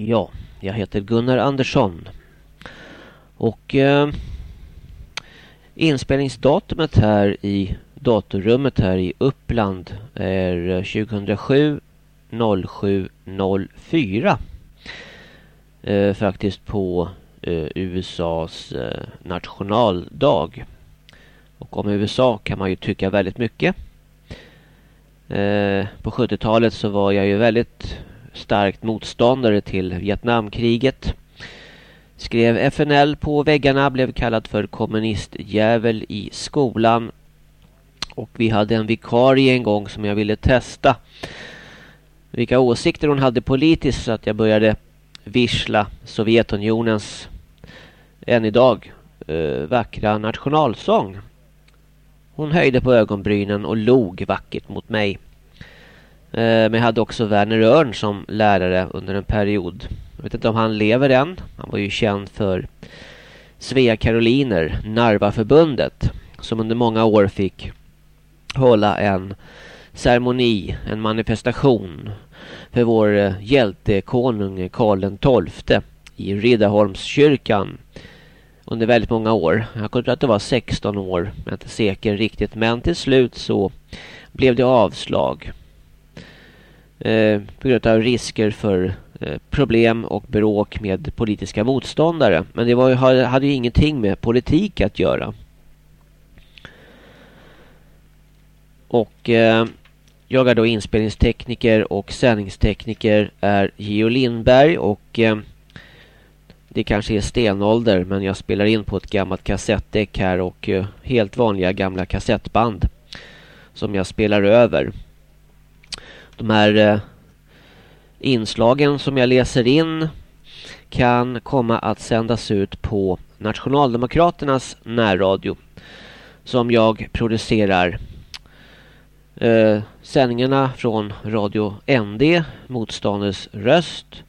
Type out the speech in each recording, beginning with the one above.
Ja, jag heter Gunnar Andersson. Och eh, inspelningsdatumet här i datorrummet här i Uppland är 2007 07 04. Eh, faktiskt på eh, USAs eh, nationaldag. Och om USA kan man ju tycka väldigt mycket. Eh, på 70-talet så var jag ju väldigt starkt motståndare till Vietnamkriget. Skrev FNL på väggarna, blev kallad för kommunistjävel i skolan. Och vi hade en vikarie en gång som jag ville testa. Vilka åsikter hon hade politiskt så att jag började vissla Sovjetunionens än idag eh, vackra nationalsång. Hon höjde på ögonbrynen och log vackert mot mig. Eh, men jag hade också Werner Örn som lärare under en period. Jag vet inte om han lever än. Han var ju känd för Svea Karoliner, Narvaförbundet. Som under många år fick hålla en ceremoni, en manifestation för vår eh, hjältekonung Karl XII i Riddarholmskyrkan under väldigt många år. Jag tror att det var 16 år, jag är inte säker riktigt. Men till slut så blev det avslag. Eh, på grund av risker för eh, problem och bråk med politiska motståndare. Men det var, hade ju ingenting med politik att göra. Och eh, jag är då inspelningstekniker och sändningstekniker är Geo Lindberg och eh, det kanske är stenålder men jag spelar in på ett gammalt kassettdäck här och eh, helt vanliga gamla kassettband som jag spelar över. De här eh, inslagen som jag läser in kan komma att sändas ut på Nationaldemokraternas närradio som jag producerar. Eh, sändningarna från Radio ND, Motståndets röst,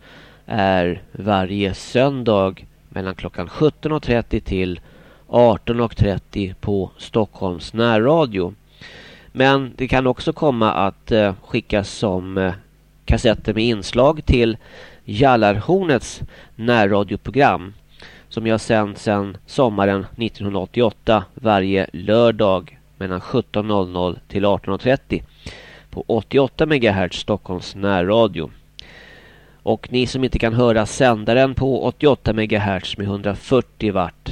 är varje söndag mellan klockan 17.30 till 18.30 på Stockholms närradio. Men det kan också komma att eh, skickas som eh, kassetter med inslag till Jallarhornets närradioprogram som jag sänt sedan sommaren 1988 varje lördag mellan 17.00 till 18.30 på 88 MHz Stockholms närradio. Och ni som inte kan höra sändaren på 88 MHz med 140 watt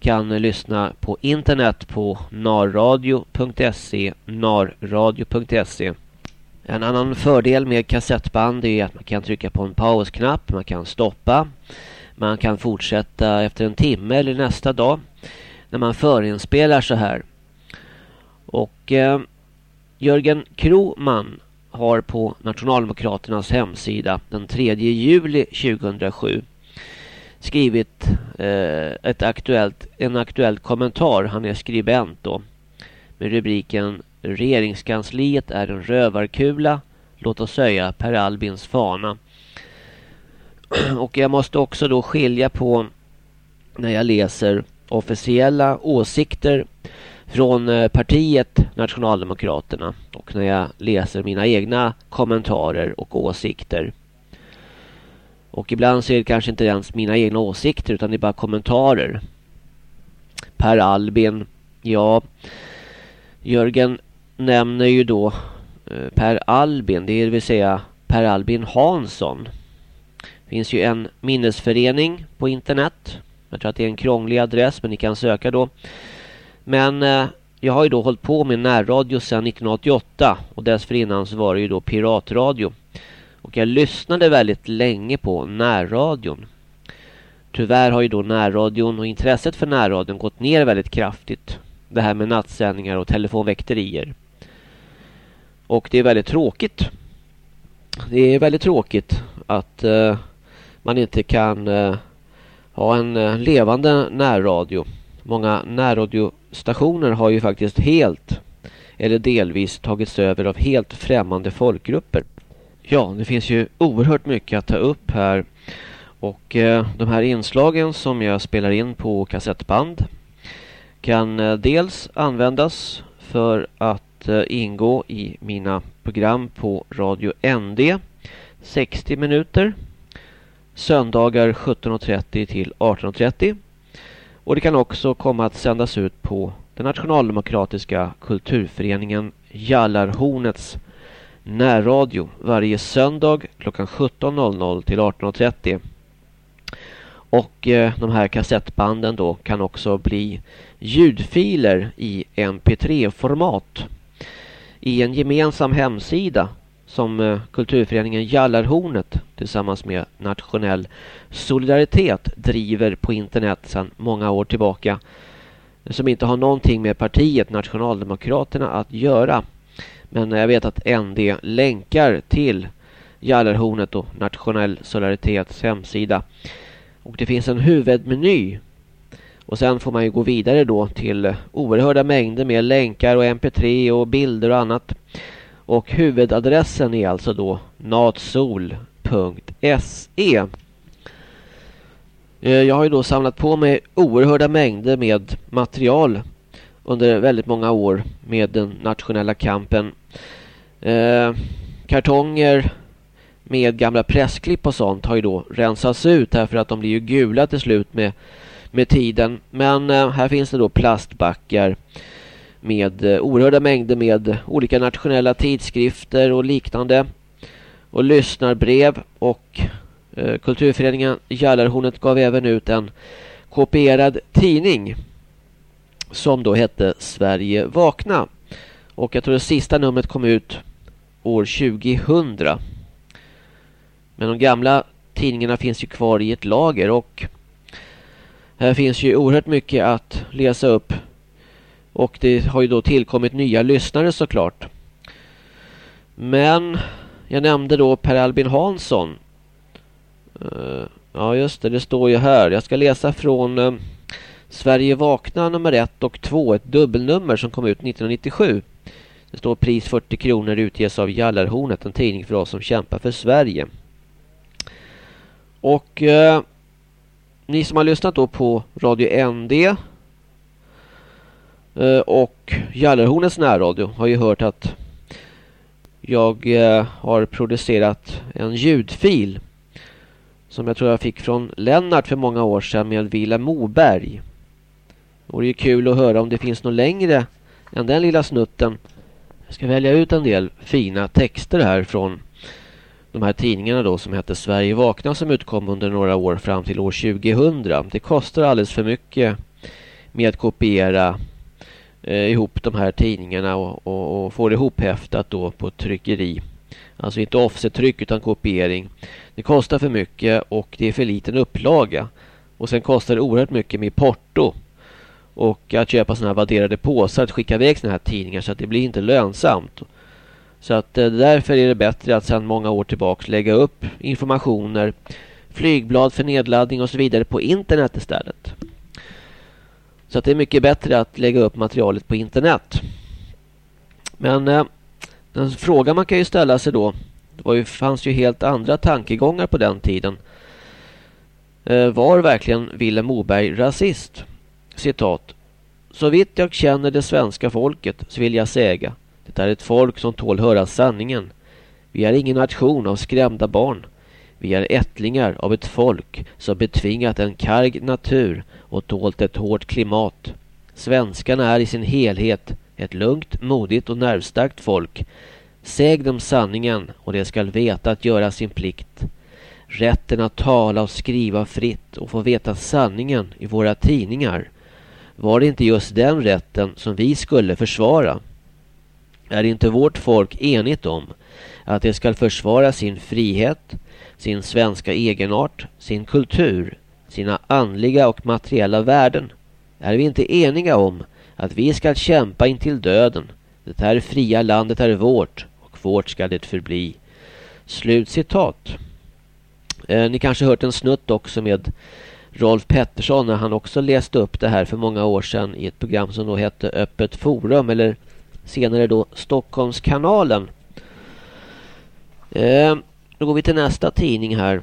kan lyssna på internet på narradio.se narradio.se En annan fördel med kassettband är att man kan trycka på en pausknapp, man kan stoppa man kan fortsätta efter en timme eller nästa dag när man förinspelar så här. Och eh, Jörgen Kroman har på Nationaldemokraternas hemsida den 3 juli 2007 skrivit eh, ett aktuellt, en aktuell kommentar. Han är skribent då. Med rubriken Regeringskansliet är en rövarkula. Låt oss säga Per Albins fana. Och jag måste också då skilja på när jag läser officiella åsikter från eh, partiet Nationaldemokraterna och när jag läser mina egna kommentarer och åsikter. Och ibland så är det kanske inte ens mina egna åsikter utan det är bara kommentarer. Per Albin, ja. Jörgen nämner ju då eh, Per Albin, det vill säga Per Albin Hansson. Det finns ju en minnesförening på internet. Jag tror att det är en krånglig adress men ni kan söka då. Men eh, jag har ju då hållit på med närradio sedan 1988 och dessförinnan så var det ju då piratradio. Och jag lyssnade väldigt länge på närradion. Tyvärr har ju då närradion och intresset för närradion gått ner väldigt kraftigt. Det här med nattsändningar och telefonväkterier. Och det är väldigt tråkigt. Det är väldigt tråkigt att uh, man inte kan uh, ha en uh, levande närradio. Många närradiostationer har ju faktiskt helt eller delvis tagits över av helt främmande folkgrupper. Ja, det finns ju oerhört mycket att ta upp här. Och eh, de här inslagen som jag spelar in på kassettband kan eh, dels användas för att eh, ingå i mina program på Radio ND 60 minuter söndagar 17.30 till 18.30. Och det kan också komma att sändas ut på den nationaldemokratiska kulturföreningen Jallarhornets närradio varje söndag klockan 17.00 till 18.30. Och eh, de här kassettbanden då kan också bli ljudfiler i mp3-format i en gemensam hemsida som eh, kulturföreningen Jallarhornet tillsammans med Nationell Solidaritet driver på internet sedan många år tillbaka som inte har någonting med partiet Nationaldemokraterna att göra. Men jag vet att ND länkar till Jallerhornet och Nationell Solidaritets hemsida. Och det finns en huvudmeny. Och sen får man ju gå vidare då till oerhörda mängder med länkar och mp3 och bilder och annat. Och huvudadressen är alltså då natsol.se. Eh, jag har ju då samlat på mig oerhörda mängder med material under väldigt många år med den nationella kampen. Eh, kartonger med gamla pressklipp och sånt har ju då rensats ut här för att de blir ju gula till slut med, med tiden. Men eh, här finns det då plastbackar med eh, oerhörda mängder med olika nationella tidskrifter och liknande. Och lyssnarbrev och eh, kulturföreningen Jallarhornet gav även ut en kopierad tidning som då hette Sverige vakna. Och jag tror det sista numret kom ut år 2000. Men de gamla tidningarna finns ju kvar i ett lager och här finns ju oerhört mycket att läsa upp. Och det har ju då tillkommit nya lyssnare såklart. Men jag nämnde då Per Albin Hansson. Eh, ja just det, det står ju här. Jag ska läsa från eh, Sverige vakna nummer 1 och 2. Ett dubbelnummer som kom ut 1997. Det står pris 40 kronor utges av Jallarhornet. En tidning för oss som kämpar för Sverige. Och eh, ni som har lyssnat då på Radio ND eh, och Jallarhornets närradio har ju hört att jag eh, har producerat en ljudfil som jag tror jag fick från Lennart för många år sedan med Villa Moberg. Det vore ju kul att höra om det finns något längre än den lilla snutten. Jag ska välja ut en del fina texter här från de här tidningarna då som hette Sverige vakna som utkom under några år fram till år 2000. Det kostar alldeles för mycket med att kopiera eh, ihop de här tidningarna och, och, och få det ihophäftat då på tryckeri. Alltså inte offset-tryck utan kopiering. Det kostar för mycket och det är för liten upplaga. Och sen kostar det oerhört mycket med porto. Och att köpa sådana här vadderade påsar att skicka iväg sådana här tidningar så att det blir inte lönsamt. Så att eh, därför är det bättre att sedan många år tillbaka lägga upp informationer, flygblad för nedladdning och så vidare på internet istället. Så att det är mycket bättre att lägga upp materialet på internet. Men eh, den fråga man kan ju ställa sig då, det var ju, fanns ju helt andra tankegångar på den tiden. Eh, var verkligen Willem Moberg rasist? Citat. Så vitt jag känner det svenska folket så vill jag säga. Det är ett folk som tål höra sanningen. Vi är ingen nation av skrämda barn. Vi är ättlingar av ett folk som betvingat en karg natur och tålt ett hårt klimat. Svenskarna är i sin helhet ett lugnt, modigt och nervstarkt folk. Säg dem sanningen och de skall veta att göra sin plikt. Rätten att tala och skriva fritt och få veta sanningen i våra tidningar. Var det inte just den rätten som vi skulle försvara? Är inte vårt folk enigt om att det skall försvara sin frihet, sin svenska egenart, sin kultur, sina andliga och materiella värden? Är vi inte eniga om att vi skall kämpa intill döden. Det här fria landet är vårt och vårt skall det förbli. Slut citat. Eh, ni kanske hört en snutt också med Rolf Pettersson när han också läste upp det här för många år sedan i ett program som då hette Öppet forum eller senare då Stockholmskanalen. Eh, då går vi till nästa tidning här.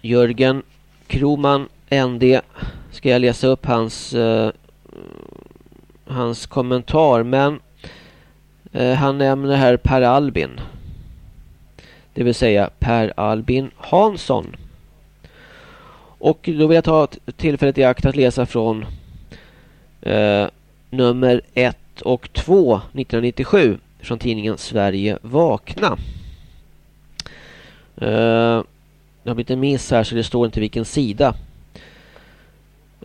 Jörgen Kroman ND ska jag läsa upp hans eh, hans kommentar men eh, han nämner här Per Albin. det vill säga Per Albin Hansson. Och då vill jag ta tillfället i akt att läsa från eh, nummer 1 och 2 1997 från tidningen Sverige Vakna. Eh, jag har blivit en miss här så det står inte vilken sida.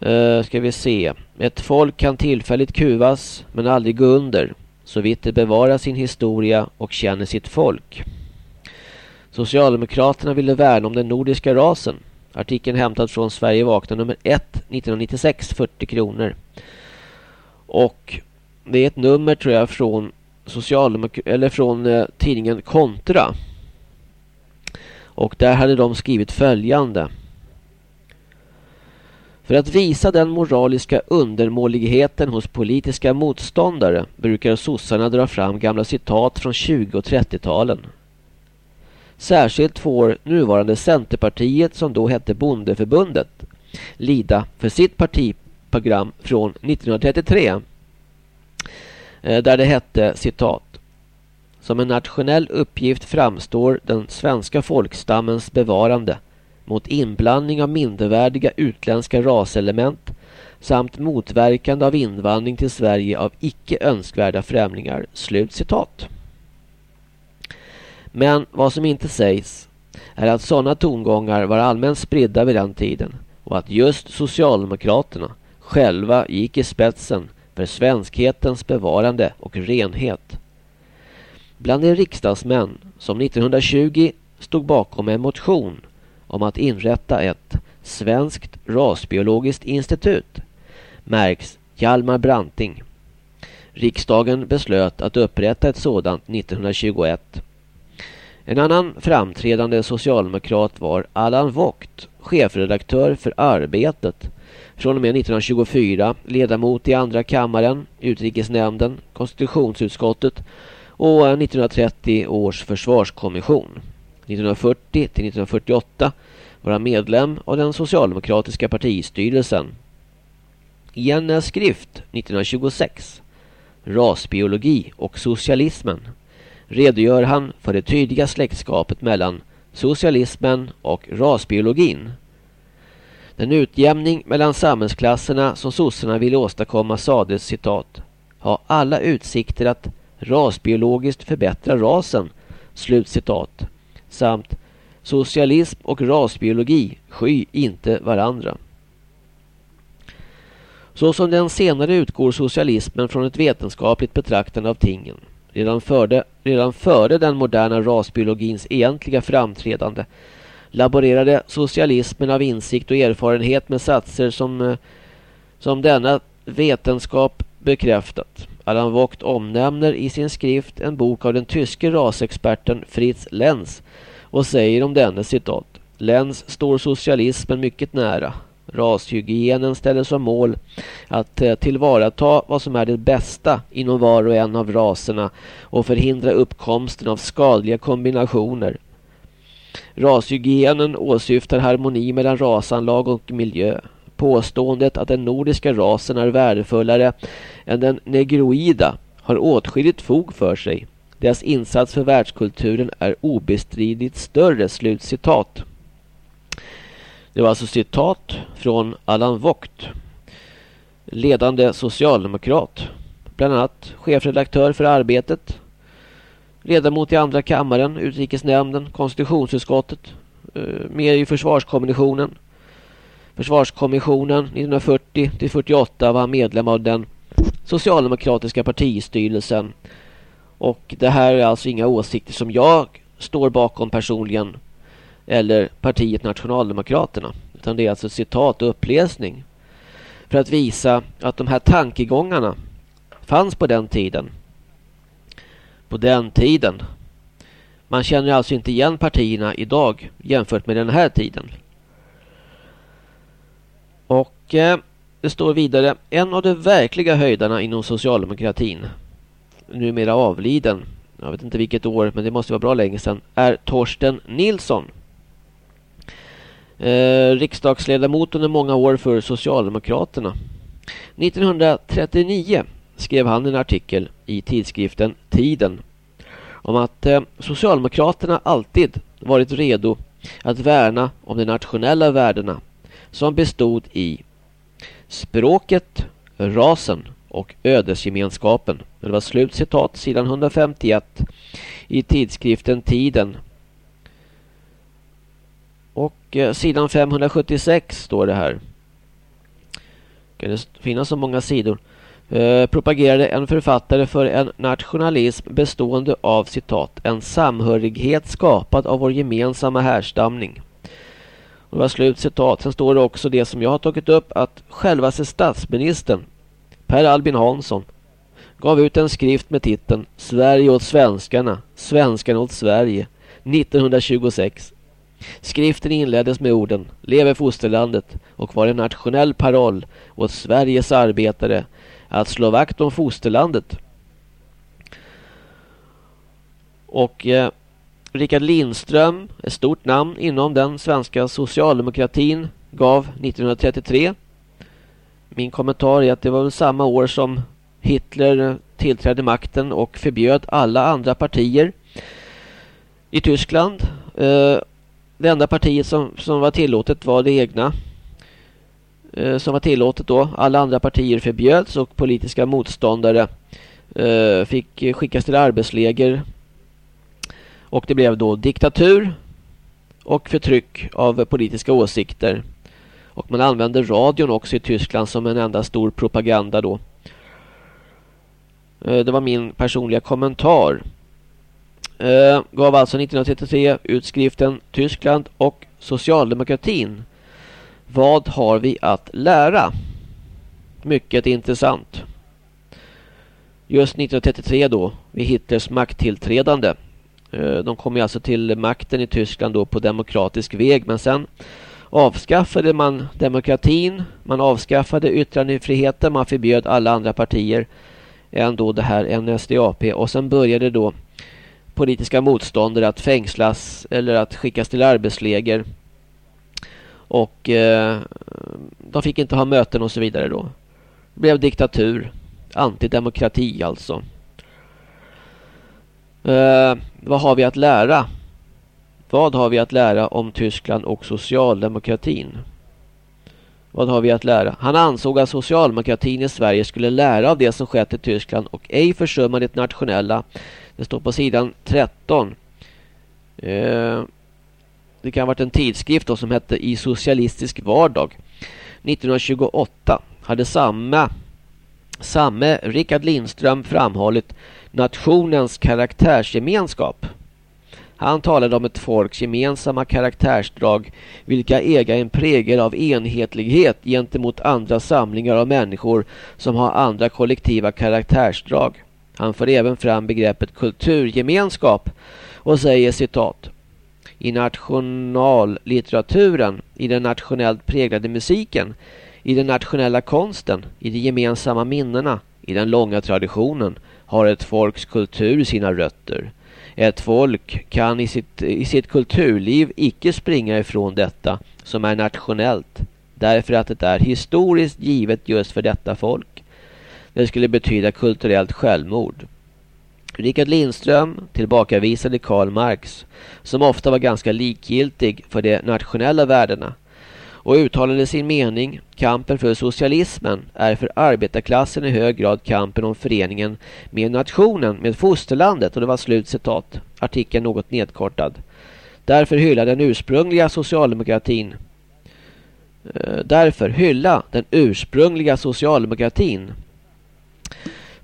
Uh, ska vi se. Ett folk kan tillfälligt kuvas men aldrig gå under. Så vitt det bevarar sin historia och känner sitt folk. Socialdemokraterna ville värna om den nordiska rasen. Artikeln hämtad från Sverige vakna nummer 1 1996 40 kronor. Och det är ett nummer tror jag från Socialdemok eller från eh, tidningen Kontra. Och där hade de skrivit följande. För att visa den moraliska undermåligheten hos politiska motståndare brukar sossarna dra fram gamla citat från 20- och 30-talen. Särskilt får nuvarande Centerpartiet, som då hette Bondeförbundet, lida för sitt partiprogram från 1933. Eh, där det hette citat. Som en nationell uppgift framstår den svenska folkstammens bevarande mot inblandning av mindervärdiga utländska raselement samt motverkande av invandring till Sverige av icke önskvärda främlingar. Slut citat. Men vad som inte sägs är att sådana tongångar var allmänt spridda vid den tiden och att just Socialdemokraterna själva gick i spetsen för svenskhetens bevarande och renhet. Bland de riksdagsmän som 1920 stod bakom en motion om att inrätta ett svenskt rasbiologiskt institut märks Hjalmar Branting. Riksdagen beslöt att upprätta ett sådant 1921. En annan framträdande socialdemokrat var Allan Vogt, chefredaktör för Arbetet. Från och med 1924 ledamot i andra kammaren, utrikesnämnden, konstitutionsutskottet och 1930 års försvarskommission. 1940 till 1948 var han medlem av den socialdemokratiska partistyrelsen. I en skrift 1926, Rasbiologi och socialismen, redogör han för det tydliga släktskapet mellan socialismen och rasbiologin. Den utjämning mellan samhällsklasserna som sossarna ville åstadkomma sades citat ha alla utsikter att rasbiologiskt förbättra rasen. Slut citat samt socialism och rasbiologi sky inte varandra. Så som den senare utgår socialismen från ett vetenskapligt betraktande av tingen. Redan före, redan före den moderna rasbiologins egentliga framträdande laborerade socialismen av insikt och erfarenhet med satser som, eh, som denna vetenskap bekräftat. Allan Vogt omnämner i sin skrift en bok av den tyske rasexperten Fritz Lenz och säger om denne citat. Lenz står socialismen mycket nära. Rashygienen ställer som mål att eh, tillvarata vad som är det bästa inom var och en av raserna och förhindra uppkomsten av skadliga kombinationer. Rashygienen åsyftar harmoni mellan rasanlag och miljö. Påståendet att den nordiska rasen är värdefullare än den negroida har åtskilligt fog för sig. Deras insats för världskulturen är obestridligt större. Slutcitat. Det var alltså citat från Allan Vogt. Ledande socialdemokrat. Bland annat chefredaktör för Arbetet. Ledamot i andra kammaren, utrikesnämnden, konstitutionsutskottet. Eh, Med i försvarskommissionen. Försvarskommissionen 1940 till 48 var medlem av den socialdemokratiska partistyrelsen. Och det här är alltså inga åsikter som jag står bakom personligen eller partiet Nationaldemokraterna. Utan det är alltså citat och uppläsning. För att visa att de här tankegångarna fanns på den tiden. På den tiden. Man känner alltså inte igen partierna idag jämfört med den här tiden. Och eh, det står vidare. En av de verkliga höjdarna inom socialdemokratin. Numera avliden. Jag vet inte vilket år men det måste vara bra länge sedan. Är Torsten Nilsson. Eh, riksdagsledamot under många år för Socialdemokraterna. 1939 skrev han en artikel i tidskriften Tiden om att eh, Socialdemokraterna alltid varit redo att värna om de nationella värdena som bestod i språket, rasen och ödesgemenskapen. Det var slut citat sidan 151 i tidskriften Tiden. Och eh, sidan 576 står det här. Kan det finnas så många sidor? Eh, propagerade en författare för en nationalism bestående av citat en samhörighet skapad av vår gemensamma härstamning. Och det var slut citat. Sen står det också det som jag har tagit upp att självaste statsministern Per Albin Hansson gav ut en skrift med titeln Sverige åt svenskarna, svenskarna åt Sverige 1926. Skriften inleddes med orden Leve fosterlandet och var en nationell paroll åt Sveriges arbetare att slå vakt om fosterlandet. Och eh, Richard Lindström, ett stort namn inom den svenska socialdemokratin, gav 1933. Min kommentar är att det var väl samma år som Hitler eh, tillträdde makten och förbjöd alla andra partier i Tyskland. Eh, det enda partiet som, som var tillåtet var det egna eh, som var tillåtet då. Alla andra partier förbjöds och politiska motståndare eh, fick skickas till arbetsläger. Och det blev då diktatur och förtryck av politiska åsikter. Och man använde radion också i Tyskland som en enda stor propaganda då. Eh, det var min personliga kommentar. Eh, gav alltså 1933 utskriften Tyskland och socialdemokratin vad har vi att lära? Mycket intressant. Just 1933 då, vid Hitlers makttillträdande. Eh, de kom ju alltså till makten i Tyskland då på demokratisk väg. Men sen avskaffade man demokratin. Man avskaffade yttrandefriheten. Man förbjöd alla andra partier än då det här NSDAP. Och sen började då politiska motståndare att fängslas eller att skickas till arbetsläger. Och eh, de fick inte ha möten och så vidare då. Det blev diktatur. Antidemokrati alltså. Eh, vad har vi att lära? Vad har vi att lära om Tyskland och socialdemokratin? Vad har vi att lära? Han ansåg att socialdemokratin i Sverige skulle lära av det som skett i Tyskland och ej försumma det nationella. Det står på sidan 13. Eh, det kan ha varit en tidskrift då som hette I socialistisk vardag. 1928 hade samma, samme Rickard Lindström framhållit nationens karaktärsgemenskap. Han talade om ett folks gemensamma karaktärsdrag vilka äga en prägel av enhetlighet gentemot andra samlingar av människor som har andra kollektiva karaktärsdrag. Han för även fram begreppet kulturgemenskap och säger citat i nationallitteraturen, i den nationellt präglade musiken, i den nationella konsten, i de gemensamma minnena, i den långa traditionen har ett folks kultur sina rötter. Ett folk kan i sitt, i sitt kulturliv icke springa ifrån detta som är nationellt därför att det är historiskt givet just för detta folk. Det skulle betyda kulturellt självmord. Richard Lindström tillbakavisade Karl Marx som ofta var ganska likgiltig för de nationella värdena och uttalade sin mening kampen för socialismen är för arbetarklassen i hög grad kampen om föreningen med nationen, med fosterlandet och det var slut citat. Artikeln något nedkortad. Därför hylla den ursprungliga socialdemokratin. Eh, Därför hylla den ursprungliga socialdemokratin.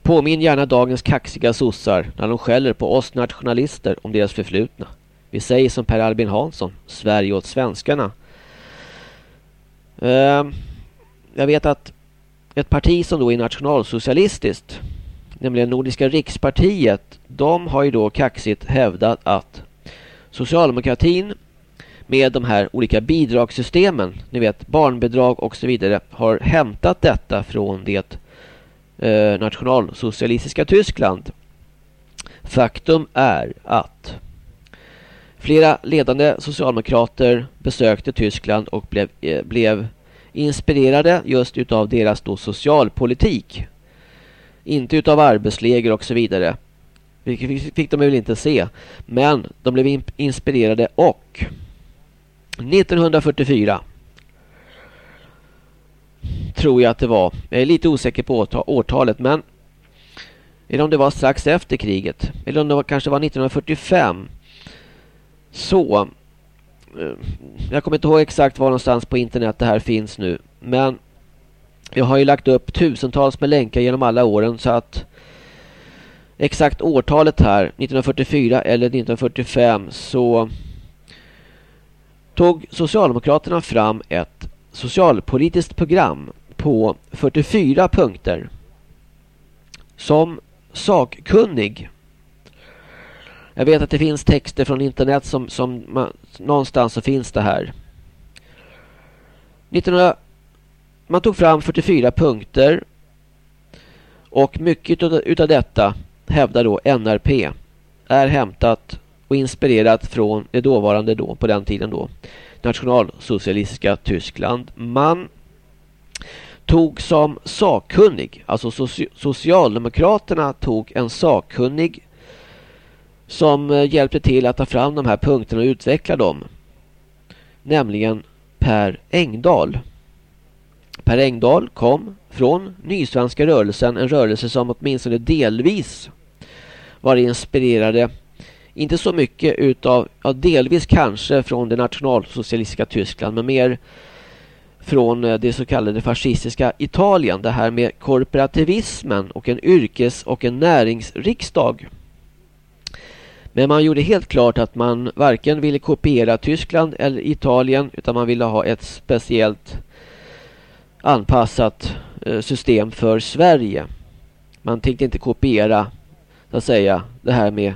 Påminn gärna dagens kaxiga sossar när de skäller på oss nationalister om deras förflutna. Vi säger som Per Albin Hansson, Sverige åt svenskarna. Ehm, jag vet att ett parti som då är nationalsocialistiskt, nämligen Nordiska rikspartiet, de har ju då kaxigt hävdat att socialdemokratin med de här olika bidragssystemen, ni vet barnbidrag och så vidare, har hämtat detta från det eh, nationalsocialistiska Tyskland. Faktum är att flera ledande socialdemokrater besökte Tyskland och blev, eh, blev inspirerade just utav deras då socialpolitik. Inte utav arbetsläger och så vidare. Vilket fick de väl inte se. Men de blev inspirerade och 1944 tror jag att det var. Jag är lite osäker på årtalet men eller om det var strax efter kriget. Eller om det var, kanske var 1945. Så. Eh, jag kommer inte ihåg exakt var någonstans på internet det här finns nu. Men jag har ju lagt upp tusentals med länkar genom alla åren så att exakt årtalet här 1944 eller 1945 så tog Socialdemokraterna fram ett socialpolitiskt program på 44 punkter som sakkunnig. Jag vet att det finns texter från internet som, som man, någonstans så finns det här. 1900, man tog fram 44 punkter och mycket utav, utav detta hävdar då NRP är hämtat och inspirerat från det dåvarande då på den tiden då nationalsocialistiska Tyskland. Man tog som sakkunnig, alltså Socialdemokraterna tog en sakkunnig som eh, hjälpte till att ta fram de här punkterna och utveckla dem. Nämligen Per Engdahl. Per Engdahl kom från Nysvenska rörelsen, en rörelse som åtminstone delvis var inspirerade inte så mycket utav, ja delvis kanske från det nationalsocialistiska Tyskland men mer från eh, det så kallade fascistiska Italien. Det här med korporativismen och en yrkes- och en näringsriksdag. Men man gjorde helt klart att man varken ville kopiera Tyskland eller Italien utan man ville ha ett speciellt anpassat eh, system för Sverige. Man tänkte inte kopiera så att säga det här med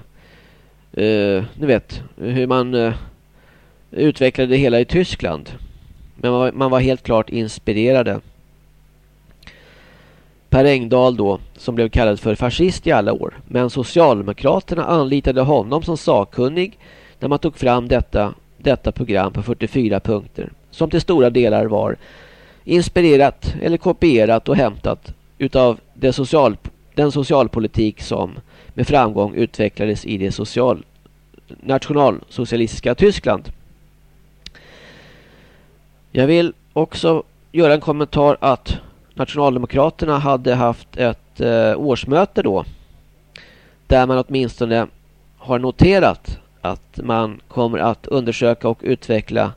eh, ni vet hur man eh, utvecklade det hela i Tyskland. Men man var, man var helt klart inspirerade. Per Engdahl då, som blev kallad för fascist i alla år. Men Socialdemokraterna anlitade honom som sakkunnig när man tog fram detta, detta program på 44 punkter. Som till stora delar var inspirerat eller kopierat och hämtat utav det social, den socialpolitik som med framgång utvecklades i det social, nationalsocialistiska Tyskland. Jag vill också göra en kommentar att Nationaldemokraterna hade haft ett eh, årsmöte då. Där man åtminstone har noterat att man kommer att undersöka och utveckla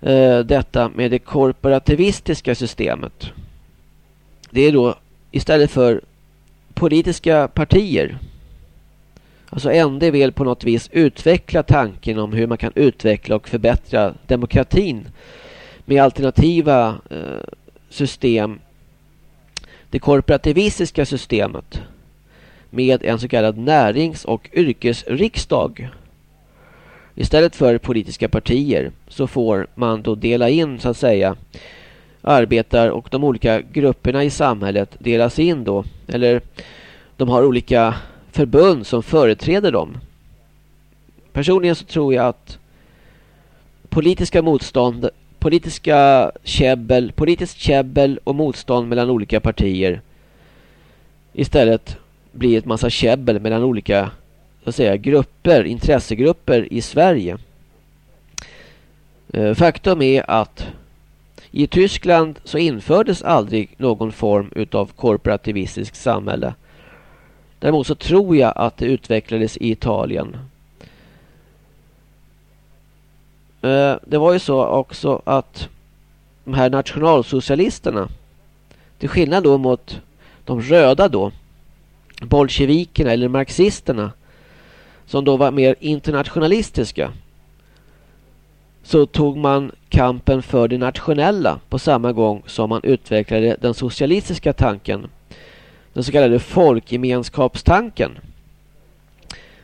eh, detta med det korporativistiska systemet. Det är då istället för politiska partier. Alltså ND vill på något vis utveckla tanken om hur man kan utveckla och förbättra demokratin med alternativa eh, system. Det korporativistiska systemet med en så kallad närings- och yrkesriksdag. Istället för politiska partier så får man då dela in så att säga arbetar och de olika grupperna i samhället delas in då. Eller de har olika förbund som företräder dem. Personligen så tror jag att politiska motstånd, politiska käbbel, politiskt käbbel och motstånd mellan olika partier istället blir ett massa käbbel mellan olika så att säga, grupper, intressegrupper i Sverige. Eh, faktum är att i Tyskland så infördes aldrig någon form utav korporativistiskt samhälle. Däremot så tror jag att det utvecklades i Italien. Eh, det var ju så också att de här nationalsocialisterna till skillnad då mot de röda då bolsjevikerna eller marxisterna som då var mer internationalistiska så tog man kampen för det nationella på samma gång som man utvecklade den socialistiska tanken. Den så kallade folkgemenskapstanken.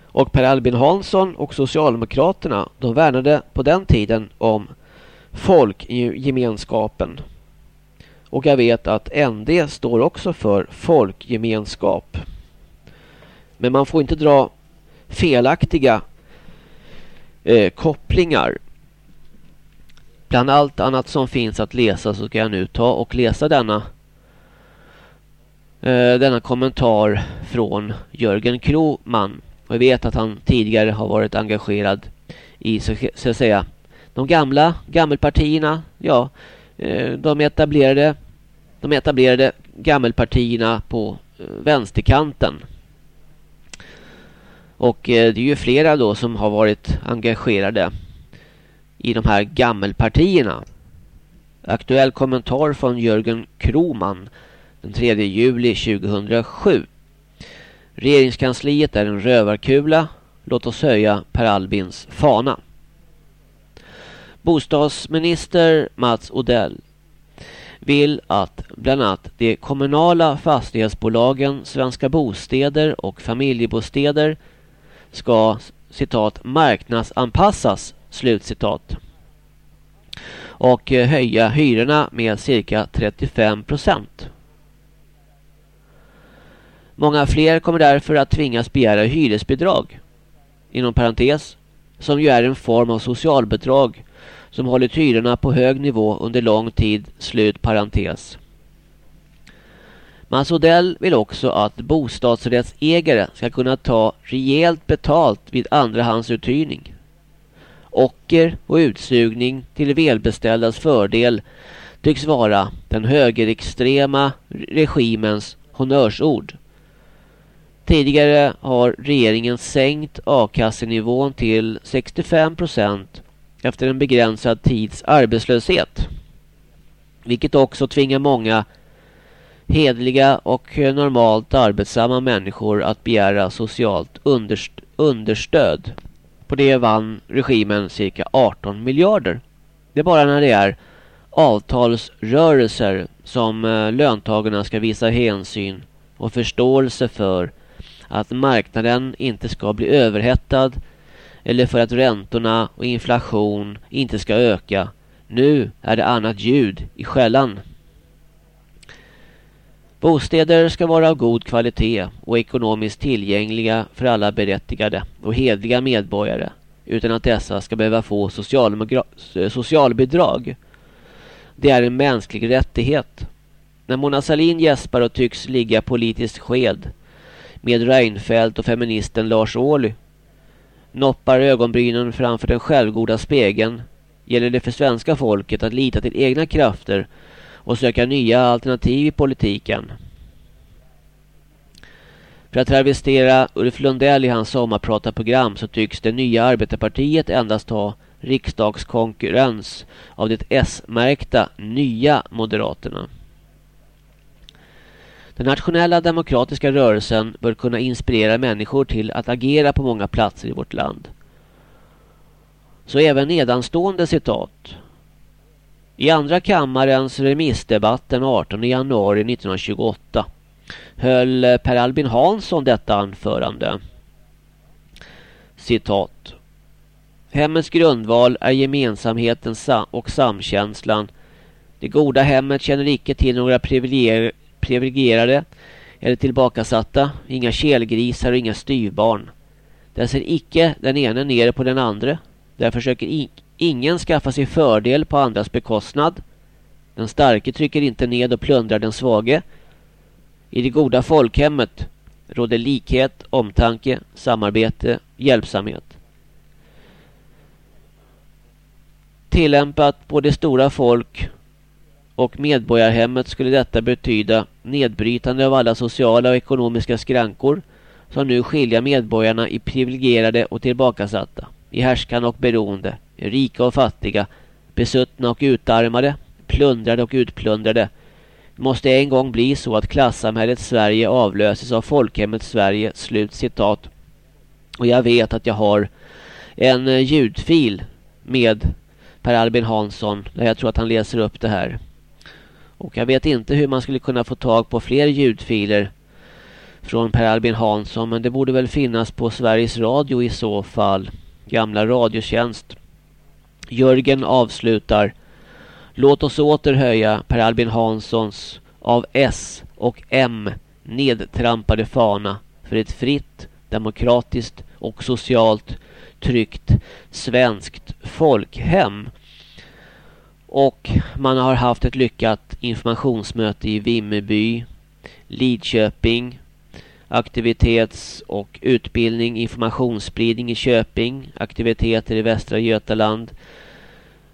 Och Per Albin Hansson och Socialdemokraterna de värnade på den tiden om folkgemenskapen. Och jag vet att ND står också för folkgemenskap. Men man får inte dra felaktiga eh, kopplingar Bland allt annat som finns att läsa så ska jag nu ta och läsa denna eh, denna kommentar från Jörgen Kroman. Och jag vet att han tidigare har varit engagerad i så, så att säga de gamla gammelpartierna. Ja, eh, de etablerade de etablerade gammelpartierna på eh, vänsterkanten. Och eh, det är ju flera då som har varit engagerade i de här gammelpartierna. Aktuell kommentar från Jörgen Kroman den 3 juli 2007. Regeringskansliet är en rövarkula. Låt oss höja Per Albins fana. Bostadsminister Mats Odell vill att bland annat de kommunala fastighetsbolagen Svenska Bostäder och Familjebostäder ska citat marknadsanpassas slutcitat och eh, höja hyrorna med cirka 35 procent. Många fler kommer därför att tvingas begära hyresbidrag inom parentes som ju är en form av socialbidrag som hållit hyrorna på hög nivå under lång tid, slut parentes. Mats Odell vill också att bostadsrättsägare ska kunna ta rejält betalt vid andrahandsuthyrning. Ocker och utsugning till välbeställdas fördel tycks vara den högerextrema regimens honnörsord. Tidigare har regeringen sänkt a-kassenivån till 65 procent efter en begränsad tids arbetslöshet. Vilket också tvingar många hedliga och normalt arbetsamma människor att begära socialt underst understöd. På det vann regimen cirka 18 miljarder. Det är bara när det är avtalsrörelser som eh, löntagarna ska visa hänsyn och förståelse för att marknaden inte ska bli överhettad eller för att räntorna och inflation inte ska öka. Nu är det annat ljud i skällan. Bostäder ska vara av god kvalitet och ekonomiskt tillgängliga för alla berättigade och hedliga medborgare utan att dessa ska behöva få eh, socialbidrag. Det är en mänsklig rättighet. När Mona Sahlin gäspar och tycks ligga politiskt sked med Reinfeldt och feministen Lars Ohly noppar ögonbrynen framför den självgoda spegeln gäller det för svenska folket att lita till egna krafter och söka nya alternativ i politiken. För att travestera Ulf Lundell i hans sommarpratarprogram så tycks det nya arbetarpartiet endast ha riksdagskonkurrens av det S-märkta nya Moderaterna. Den nationella demokratiska rörelsen bör kunna inspirera människor till att agera på många platser i vårt land. Så även nedanstående citat. I andra kammarens remissdebatt den 18 januari 1928 höll eh, Per Albin Hansson detta anförande. Citat. Hemmets grundval är gemensamheten och samkänslan. Det goda hemmet känner icke till några privilegierade eller tillbakasatta, inga kelgrisar och inga styvbarn. Där ser icke den ene ner på den andra. Där försöker ingen skaffar sig fördel på andras bekostnad. Den starke trycker inte ned och plundrar den svage. I det goda folkhemmet råder likhet, omtanke, samarbete, hjälpsamhet. Tillämpat på det stora folk och medborgarhemmet skulle detta betyda nedbrytande av alla sociala och ekonomiska skrankor som nu skiljer medborgarna i privilegierade och tillbakasatta, i härskande och beroende, rika och fattiga, besuttna och utarmade, plundrade och utplundrade. Det måste en gång bli så att klassamhället Sverige avlöses av folkhemmet Sverige. Slut citat. Och jag vet att jag har en eh, ljudfil med Per Albin Hansson där jag tror att han läser upp det här. Och jag vet inte hur man skulle kunna få tag på fler ljudfiler från Per Albin Hansson. Men det borde väl finnas på Sveriges Radio i så fall. Gamla radiotjänst. Jörgen avslutar. Låt oss åter höja Per Albin Hanssons av S och M nedtrampade fana för ett fritt, demokratiskt och socialt tryggt svenskt folkhem. Och man har haft ett lyckat informationsmöte i Vimmerby Lidköping. Aktivitets- och utbildning, informationsspridning i Köping. Aktiviteter i Västra Götaland.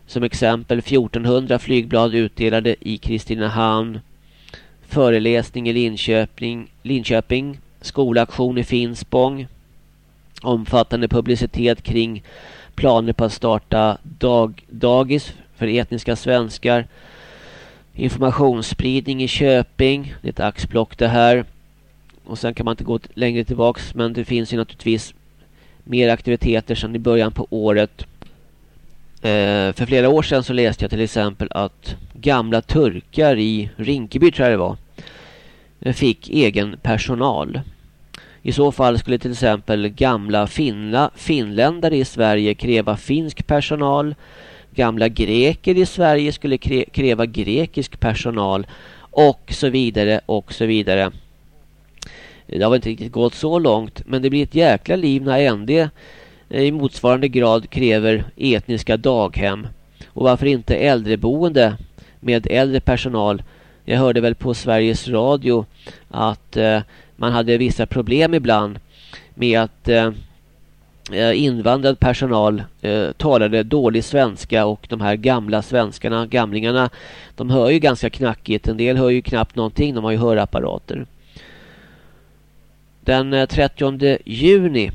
Som exempel 1400 flygblad utdelade i Kristinehamn. Föreläsning i Linköping. Linköping. Skolaktion i Finspång. Omfattande publicitet kring planer på att starta dag, dagis för etniska svenskar. Informationsspridning i Köping. Det är ett axplock det här. Och sen kan man inte gå längre tillbaks men det finns ju naturligtvis mer aktiviteter sedan i början på året. Eh, för flera år sedan så läste jag till exempel att gamla turkar i Rinkeby tror jag det var eh, fick egen personal. I så fall skulle till exempel gamla finna, finländare i Sverige kräva finsk personal. Gamla greker i Sverige skulle kräva grekisk personal. Och så vidare och så vidare. Det har inte riktigt gått så långt. Men det blir ett jäkla liv när ND eh, i motsvarande grad kräver etniska daghem. Och varför inte äldreboende med äldre personal. Jag hörde väl på Sveriges Radio att eh, man hade vissa problem ibland med att eh, eh invandrad personal eh, talade dålig svenska och de här gamla svenskarna, gamlingarna, de hör ju ganska knackigt. En del hör ju knappt någonting, de har ju hörapparater. Den eh, 30 juni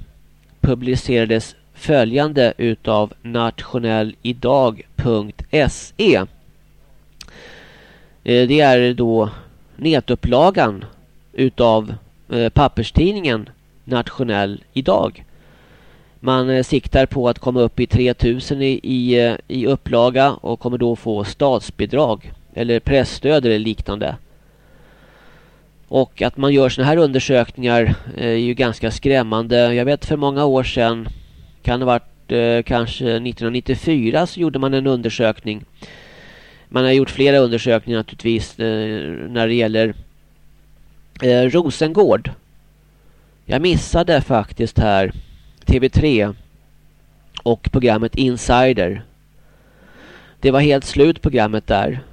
publicerades följande utav nationellidag.se. Eh, det är då nätupplagan utav eh, papperstidningen Nationell idag. Man siktar på att komma upp i 3000 i, i, i upplaga och kommer då få statsbidrag eller pressstöd eller liknande. Och att man gör såna här undersökningar eh, är ju ganska skrämmande. Jag vet för många år sedan, kan det ha varit eh, kanske 1994 så gjorde man en undersökning. Man har gjort flera undersökningar naturligtvis eh, när det gäller eh, Rosengård. Jag missade faktiskt här TV3 och programmet Insider. Det var helt slut programmet där.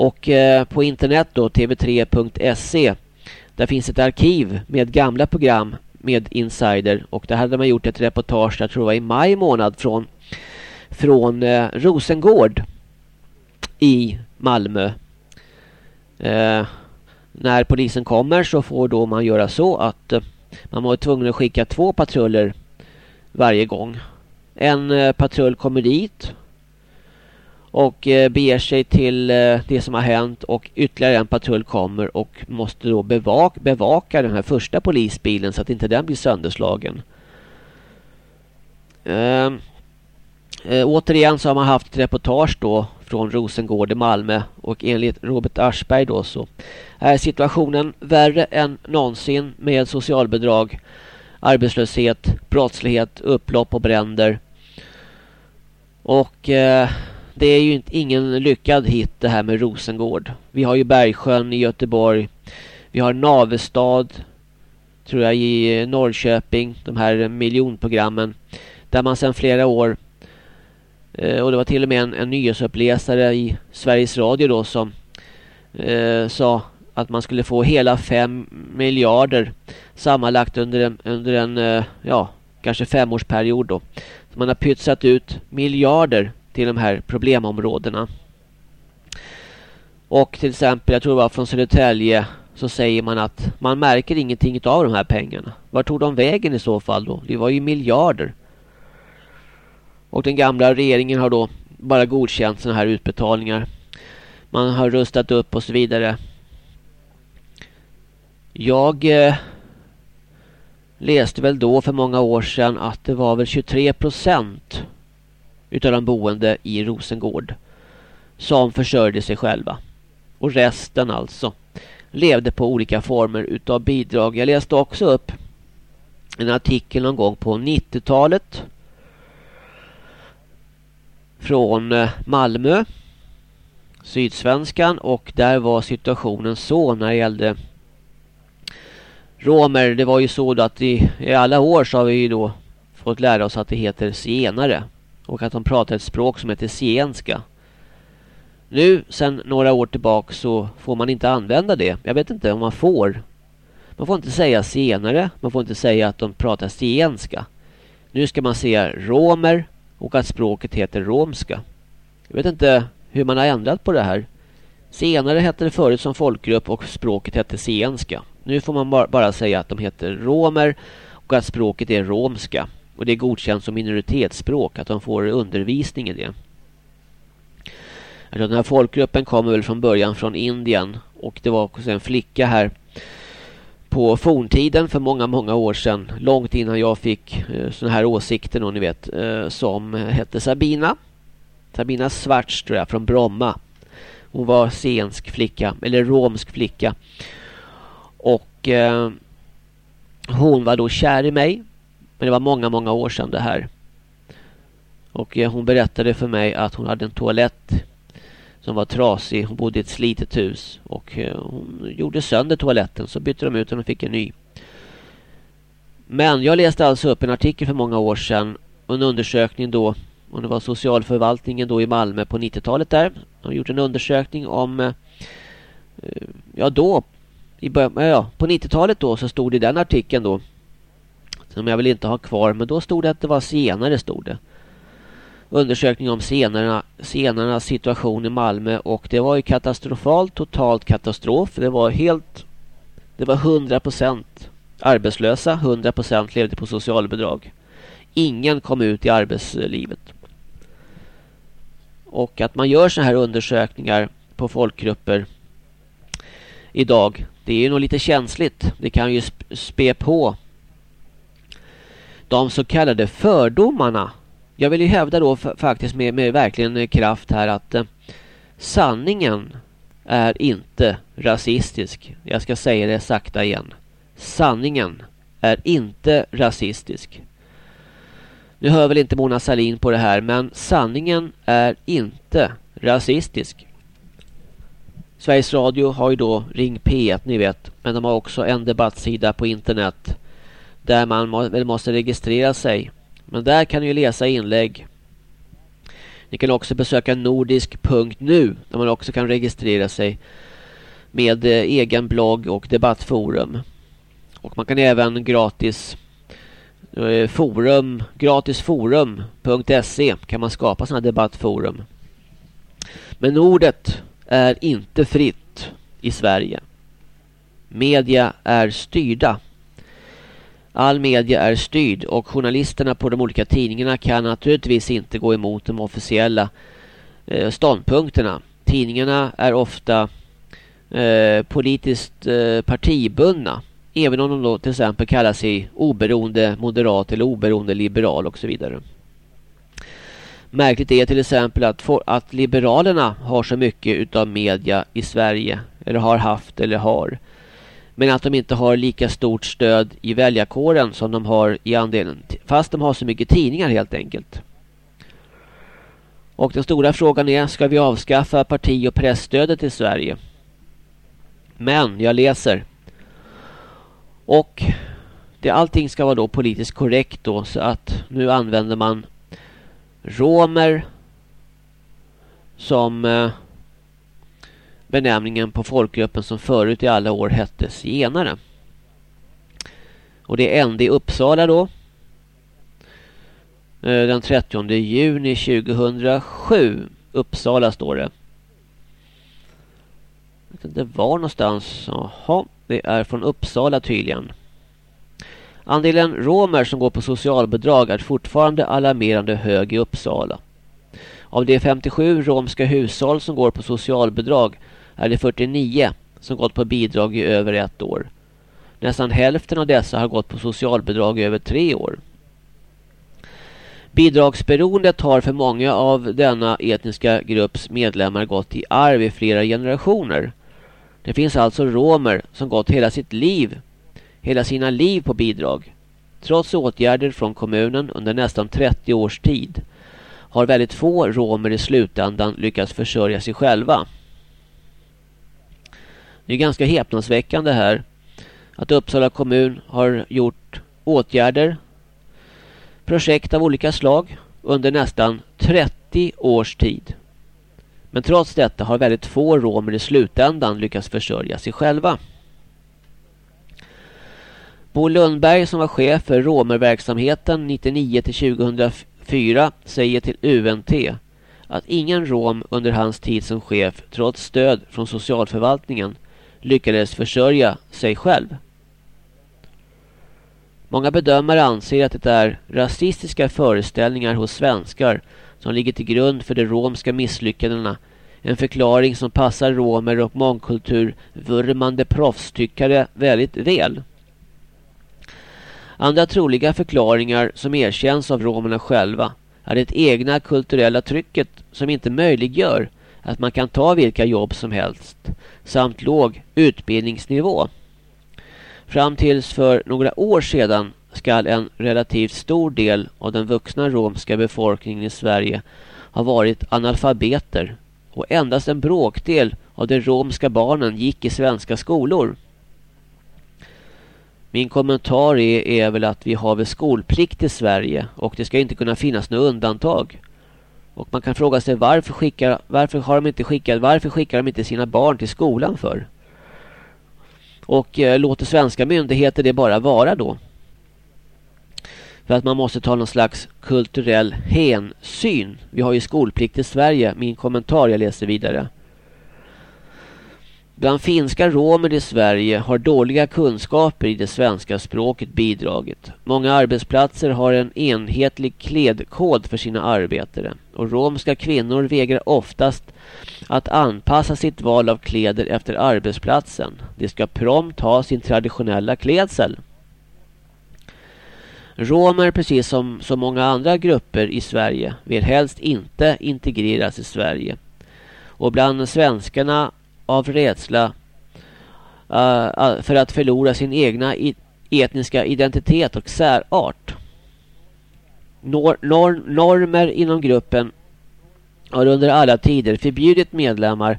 Och eh, på internet då tv3.se där finns ett arkiv med gamla program med Insider och där hade man gjort ett reportage, jag tror det var i maj månad från från eh, Rosengård i Malmö. Eh, när polisen kommer så får då man göra så att eh, man var tvungen att skicka två patruller varje gång. En eh, patrull kommer dit och eh, beger sig till eh, det som har hänt och ytterligare en patrull kommer och måste då bevaka, bevaka den här första polisbilen så att inte den blir sönderslagen. Ehm, Eh, återigen så har man haft ett reportage då från Rosengård i Malmö och enligt Robert Aschberg då så är situationen värre än någonsin med socialbidrag, arbetslöshet, brottslighet, upplopp och bränder. Och eh, det är ju inte, ingen lyckad hit det här med Rosengård. Vi har ju Bergsjön i Göteborg. Vi har Navestad tror jag i Norrköping, de här miljonprogrammen där man sedan flera år eh, och det var till och med en, en nyhetsuppläsare i Sveriges Radio då som eh, sa att man skulle få hela fem miljarder sammanlagt under en, under en eh, ja, kanske femårsperiod då. Så man har pytsat ut miljarder till de här problemområdena. Och till exempel, jag tror det var från Södertälje så säger man att man märker ingenting av de här pengarna. Var tog de vägen i så fall då? Det var ju miljarder. Och den gamla regeringen har då bara godkänt sådana här utbetalningar. Man har rustat upp och så vidare. Jag eh, läste väl då för många år sedan att det var väl 23 procent utav de boende i Rosengård som försörjde sig själva. Och resten alltså levde på olika former utav bidrag. Jag läste också upp en artikel någon gång på 90-talet från eh, Malmö. Sydsvenskan och där var situationen så när det gällde romer. Det var ju så att i, i alla år så har vi ju då fått lära oss att det heter zigenare och att de pratar ett språk som heter zigenska. Nu sen några år tillbaka så får man inte använda det. Jag vet inte om man får. Man får inte säga senare. Man får inte säga att de pratar zigenska. Nu ska man säga romer och att språket heter romska. Jag vet inte hur man har ändrat på det här. Senare hette det förut som folkgrupp och språket hette zigenska. Nu får man bara säga att de heter romer och att språket är romska. Och det är godkänt som minoritetsspråk, att de får undervisning i det. Alltså den här folkgruppen kommer väl från början från Indien och det var också en flicka här på forntiden för många, många år sedan. Långt innan jag fick eh, såna här åsikter och ni vet. Eh, som hette Sabina. Sabina Svarts tror jag, från Bromma. Hon var sensk flicka, eller romsk flicka. Och eh, hon var då kär i mig. Men det var många, många år sedan det här. Och eh, hon berättade för mig att hon hade en toalett som var trasig. Hon bodde i ett slitet hus och eh, hon gjorde sönder toaletten så bytte de ut den och fick en ny. Men jag läste alltså upp en artikel för många år sedan. En undersökning då. Och det var socialförvaltningen då i Malmö på 90-talet där. De har gjort en undersökning om... Eh, ja då. I början, ja, på 90-talet då så stod det i den artikeln då. Som jag vill inte ha kvar. Men då stod det att det var senare stod det undersökning om senarna, senarnas situation i Malmö och det var ju katastrofalt, totalt katastrof. Det var helt, det var 100% arbetslösa, 100% levde på socialbidrag. Ingen kom ut i arbetslivet. Och att man gör sådana här undersökningar på folkgrupper idag, det är ju nog lite känsligt. Det kan ju spä på de så kallade fördomarna jag vill ju hävda då faktiskt med, med verkligen kraft här att eh, sanningen är inte rasistisk. Jag ska säga det sakta igen. Sanningen är inte rasistisk. Nu hör väl inte Mona Salin på det här men sanningen är inte rasistisk. Sveriges Radio har ju då Ring P1 ni vet. Men de har också en debattsida på internet. Där man väl måste registrera sig men där kan ni läsa inlägg. Ni kan också besöka nordisk.nu där man också kan registrera sig med eh, egen blogg och debattforum. Och man kan även gratis eh, forum, gratisforum.se kan man skapa sådana debattforum. Men ordet är inte fritt i Sverige. Media är styrda All media är styrd och journalisterna på de olika tidningarna kan naturligtvis inte gå emot de officiella eh, ståndpunkterna. Tidningarna är ofta eh, politiskt eh, partibundna. Även om de då till exempel kallar sig oberoende moderat eller oberoende liberal och så vidare. Märkligt är till exempel att, for, att Liberalerna har så mycket utav media i Sverige. Eller har haft eller har. Men att de inte har lika stort stöd i väljarkåren som de har i andelen. Fast de har så mycket tidningar helt enkelt. Och den stora frågan är, ska vi avskaffa parti- och pressstödet i Sverige? Men jag läser. Och det, allting ska vara då politiskt korrekt då så att nu använder man romer som eh, benämningen på folkgruppen som förut i alla år hette zigenare. Och det är ND Uppsala då. Eh, den 30 juni 2007. Uppsala står det. Jag vet inte var någonstans. Jaha, det är från Uppsala tydligen. Andelen romer som går på socialbidrag är fortfarande alarmerande hög i Uppsala. Av de 57 romska hushåll som går på socialbidrag är det 49 som gått på bidrag i över ett år. Nästan hälften av dessa har gått på socialbidrag i över tre år. Bidragsberoendet har för många av denna etniska grupps medlemmar gått i arv i flera generationer. Det finns alltså romer som gått hela sitt liv, hela sina liv på bidrag. Trots åtgärder från kommunen under nästan 30 års tid har väldigt få romer i slutändan lyckats försörja sig själva. Det är ganska häpnadsväckande här att Uppsala kommun har gjort åtgärder, projekt av olika slag under nästan 30 års tid. Men trots detta har väldigt få romer i slutändan lyckats försörja sig själva. Bo Lundberg som var chef för romerverksamheten 99 2004 säger till UNT att ingen rom under hans tid som chef trots stöd från socialförvaltningen lyckades försörja sig själv. Många bedömare anser att det är rasistiska föreställningar hos svenskar som ligger till grund för de romska misslyckandena. En förklaring som passar romer och mångkulturvurmande proffstyckare väldigt väl. Andra troliga förklaringar som erkänns av romerna själva är det egna kulturella trycket som inte möjliggör att man kan ta vilka jobb som helst samt låg utbildningsnivå. Fram tills för några år sedan skall en relativt stor del av den vuxna romska befolkningen i Sverige ha varit analfabeter och endast en bråkdel av de romska barnen gick i svenska skolor. Min kommentar är, är väl att vi har väl skolplikt i Sverige och det ska inte kunna finnas några undantag. Och man kan fråga sig varför skickar, varför har de inte skickat, varför skickar de inte sina barn till skolan för? Och eh, låter svenska myndigheter det bara vara då? För att man måste ta någon slags kulturell hänsyn. Vi har ju skolplikt i Sverige. Min kommentar, jag läser vidare. Bland finska romer i Sverige har dåliga kunskaper i det svenska språket bidragit. Många arbetsplatser har en enhetlig klädkod för sina arbetare. Och romska kvinnor vägrar oftast att anpassa sitt val av kläder efter arbetsplatsen. De ska prompt ha sin traditionella klädsel. Romer, precis som så många andra grupper i Sverige, vill helst inte integreras i Sverige. Och bland svenskarna av rädsla eh, eh, för att förlora sin egna etniska identitet och särart. Nor normer inom gruppen har under alla tider förbjudit medlemmar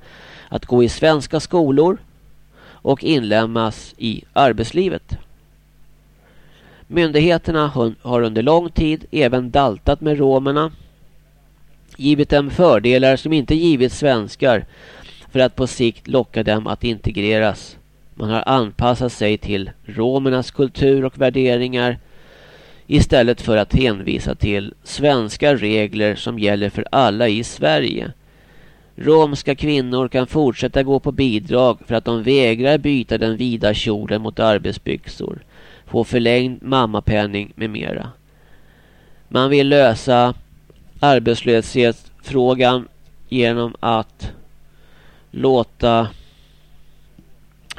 att gå i svenska skolor och inlämnas i arbetslivet. Myndigheterna har under lång tid även daltat med romerna. Givit dem fördelar som inte givit svenskar för att på sikt locka dem att integreras. Man har anpassat sig till romernas kultur och värderingar istället för att hänvisa till svenska regler som gäller för alla i Sverige. Romska kvinnor kan fortsätta gå på bidrag för att de vägrar byta den vida kjolen mot arbetsbyxor få förlängd mammapenning med mera. Man vill lösa arbetslöshetsfrågan genom att låta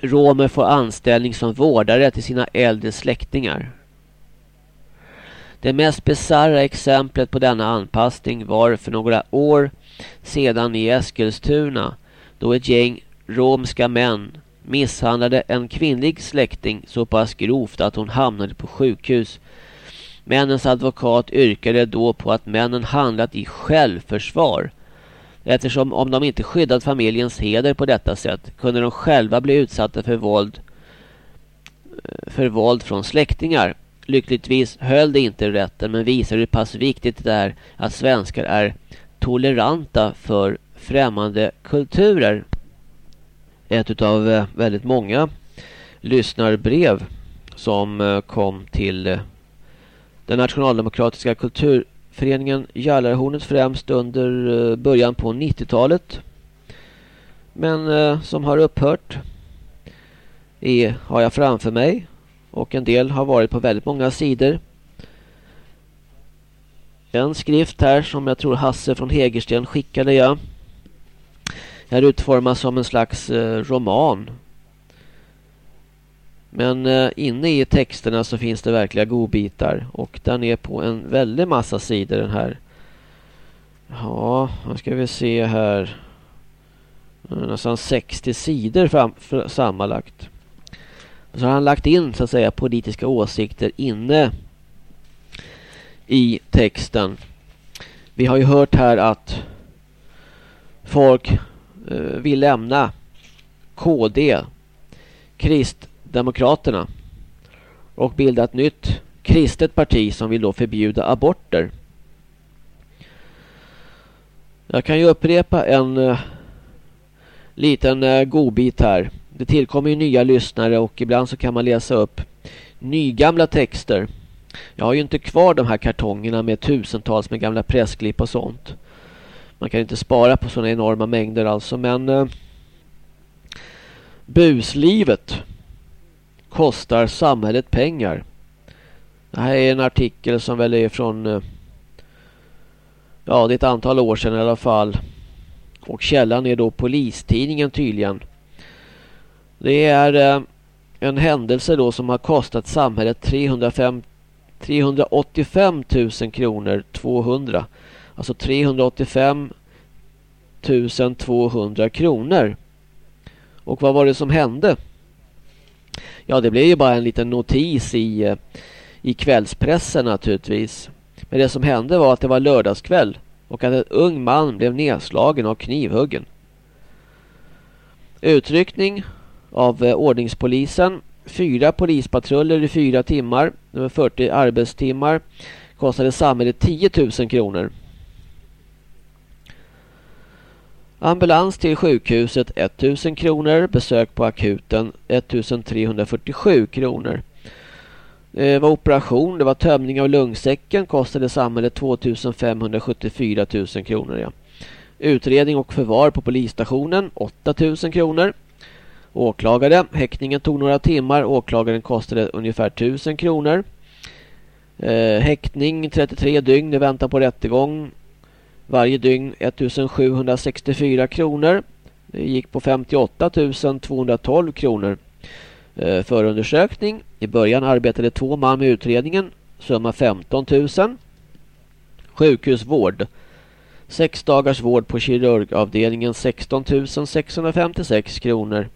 romer få anställning som vårdare till sina äldre släktingar. Det mest bizarra exemplet på denna anpassning var för några år sedan i Eskilstuna då ett gäng romska män misshandlade en kvinnlig släkting så pass grovt att hon hamnade på sjukhus. Männens advokat yrkade då på att männen handlat i självförsvar. Eftersom om de inte skyddat familjens heder på detta sätt kunde de själva bli utsatta för våld, eh, för våld från släktingar. Lyckligtvis höll det inte rätten men visar hur pass viktigt det är att svenskar är toleranta för främmande kulturer ett av eh, väldigt många lyssnarbrev som eh, kom till den nationaldemokratiska Föreningen Jallarhornet främst under eh, början på 90-talet. Men eh, som har upphört är, har jag framför mig och en del har varit på väldigt många sidor. En skrift här som jag tror Hasse från Hägersten skickade jag Här utformas som en slags eh, roman. Men eh, inne i texterna så finns det verkliga godbitar. Och den är på en väldig massa sidor den här. Ja, nu ska vi se här. Nästan 60 sidor fram, för, sammanlagt. Så har han lagt in så att säga politiska åsikter inne i texten. Vi har ju hört här att folk Eh, vill lämna KD, Krist Demokraterna och bilda ett nytt kristet parti som vill då förbjuda aborter. Jag kan ju upprepa en uh, liten uh, godbit här. Det tillkommer ju nya lyssnare och ibland så kan man läsa upp nygamla texter. Jag har ju inte kvar de här kartongerna med tusentals med gamla pressklipp och sånt. Man kan inte spara på sådana enorma mängder alltså men uh, buslivet kostar samhället pengar. Det här är en artikel som väl är från eh, ja det är ett antal år sedan i alla fall. Och källan är då polistidningen tydligen. Det är eh, en händelse då som har kostat samhället 305, 385 000 kronor 200. Alltså 385 200 kronor. Och vad var det som hände? Ja, det blev ju bara en liten notis i, eh, i kvällspressen naturligtvis. Men det som hände var att det var lördagskväll och att en ung man blev nedslagen och knivhuggen. Utryckning av eh, ordningspolisen. Fyra polispatruller i fyra timmar. 40 arbetstimmar. Kostade samhället 10 000 kronor. Ambulans till sjukhuset 1000 kronor. Besök på akuten 1347 kronor. Eh, det var operation, det var tömning av lungsäcken. Kostade samhället 2574 000 kronor. Ja. Utredning och förvar på polisstationen 8000 kronor. Åklagare, häktningen tog några timmar. Åklagaren kostade ungefär 1000 kronor. Eh, häktning 33 dygn i väntan på rättegång varje dygn 1764 kronor. Det gick på 58 212 kronor. Eh, förundersökning. I början arbetade två man med utredningen. Summa 15 000. Sjukhusvård. Sex dagars vård på kirurgavdelningen 16 656 kronor.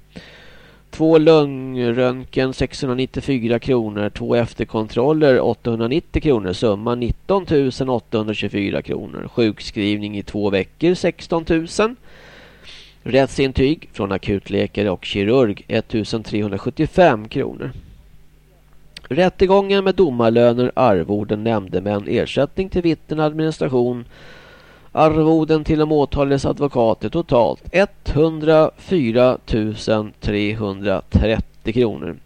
Två lungröntgen 694 kronor. Två efterkontroller 890 kronor. Summa 19 824 kronor. Sjukskrivning i två veckor 16 000. Rättsintyg från akutläkare och kirurg 1375 kronor. Rättegången med domarlöner, arvoden, nämndemän, ersättning till vittnen, administration Arvoden till de åtalades advokater totalt 104 330 kronor.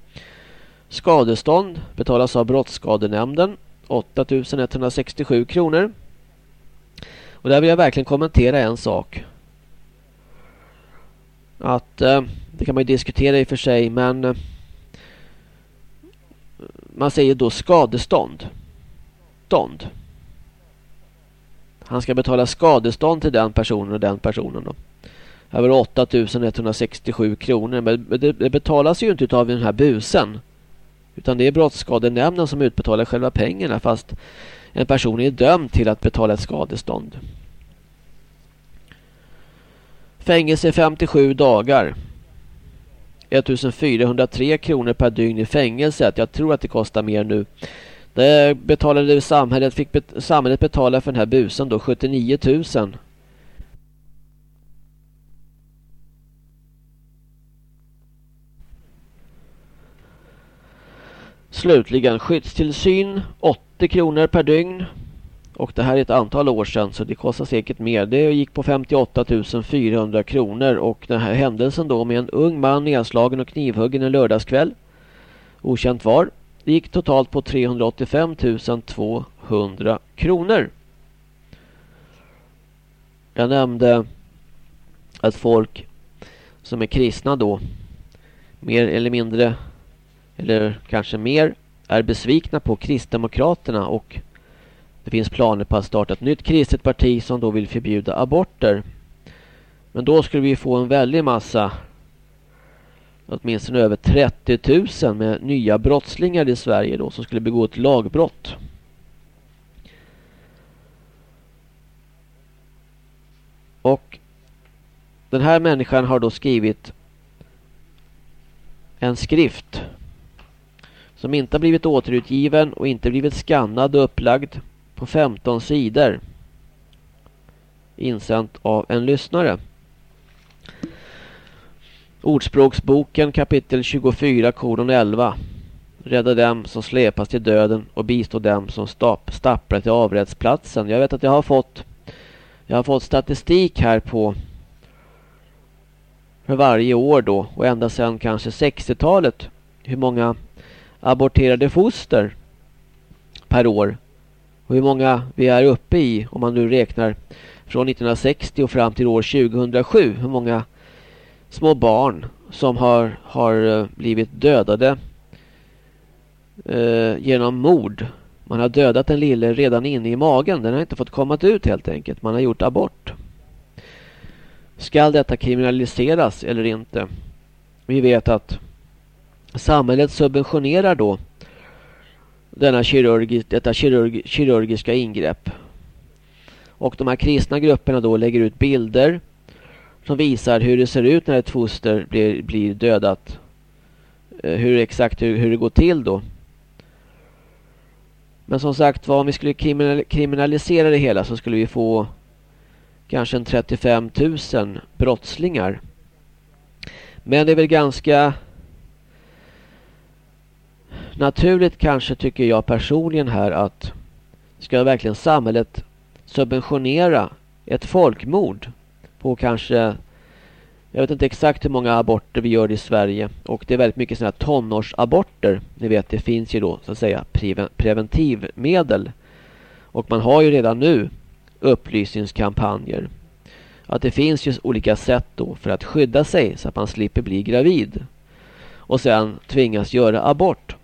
Skadestånd betalas av Brottsskadenämnden 8 167 kronor. Och där vill jag verkligen kommentera en sak. Att eh, det kan man ju diskutera i och för sig men eh, man säger då skadestånd. Stånd. Han ska betala skadestånd till den personen och den personen då. Över 8167 kronor. Men det betalas ju inte av den här busen. Utan det är brottsskadenämnden som utbetalar själva pengarna fast en person är dömd till att betala ett skadestånd. Fängelse 57 dagar. 1403 kronor per dygn i fängelset. Jag tror att det kostar mer nu. Det betalade samhället, fick bet samhället betala för den här busen då 79 000. Slutligen skyddstillsyn 80 kronor per dygn. Och det här är ett antal år sedan så det kostar säkert mer. Det gick på 58 400 kronor och den här händelsen då med en ung man nedslagen och knivhuggen en lördagskväll. Okänt var. Det gick totalt på 385 200 kronor. Jag nämnde att folk som är kristna då mer eller mindre eller kanske mer är besvikna på Kristdemokraterna och det finns planer på att starta ett nytt kristet parti som då vill förbjuda aborter. Men då skulle vi få en väldig massa åtminstone över 30 000 med nya brottslingar i Sverige då som skulle begå ett lagbrott. Och den här människan har då skrivit en skrift som inte har blivit återutgiven och inte blivit skannad och upplagd på 15 sidor insänt av en lyssnare. Ordspråksboken kapitel 24 kolon 11 Rädda dem som släpas till döden och bistå dem som stap, stapplar till avrättsplatsen. Jag vet att jag har fått Jag har fått statistik här på för varje år då och ända sedan kanske 60-talet hur många aborterade foster per år och hur många vi är uppe i om man nu räknar från 1960 och fram till år 2007 hur många små barn som har, har eh, blivit dödade eh, genom mord. Man har dödat den lille redan inne i magen. Den har inte fått komma ut helt enkelt. Man har gjort abort. Ska detta kriminaliseras eller inte? Vi vet att samhället subventionerar då denna kirurgi, detta kirurg, kirurgiska ingrepp. Och de här kristna grupperna då lägger ut bilder som visar hur det ser ut när ett foster blir, blir dödat. Eh, hur exakt hur, hur det går till då. Men som sagt om vi skulle kriminalisera det hela så skulle vi få kanske en 35 000 brottslingar. Men det är väl ganska naturligt kanske tycker jag personligen här att ska verkligen samhället subventionera ett folkmord på kanske jag vet inte exakt hur många aborter vi gör i Sverige och det är väldigt mycket sådana här tonårsaborter. Ni vet det finns ju då så att säga preventivmedel och man har ju redan nu upplysningskampanjer. Att det finns ju olika sätt då för att skydda sig så att man slipper bli gravid. Och sen tvingas göra abort.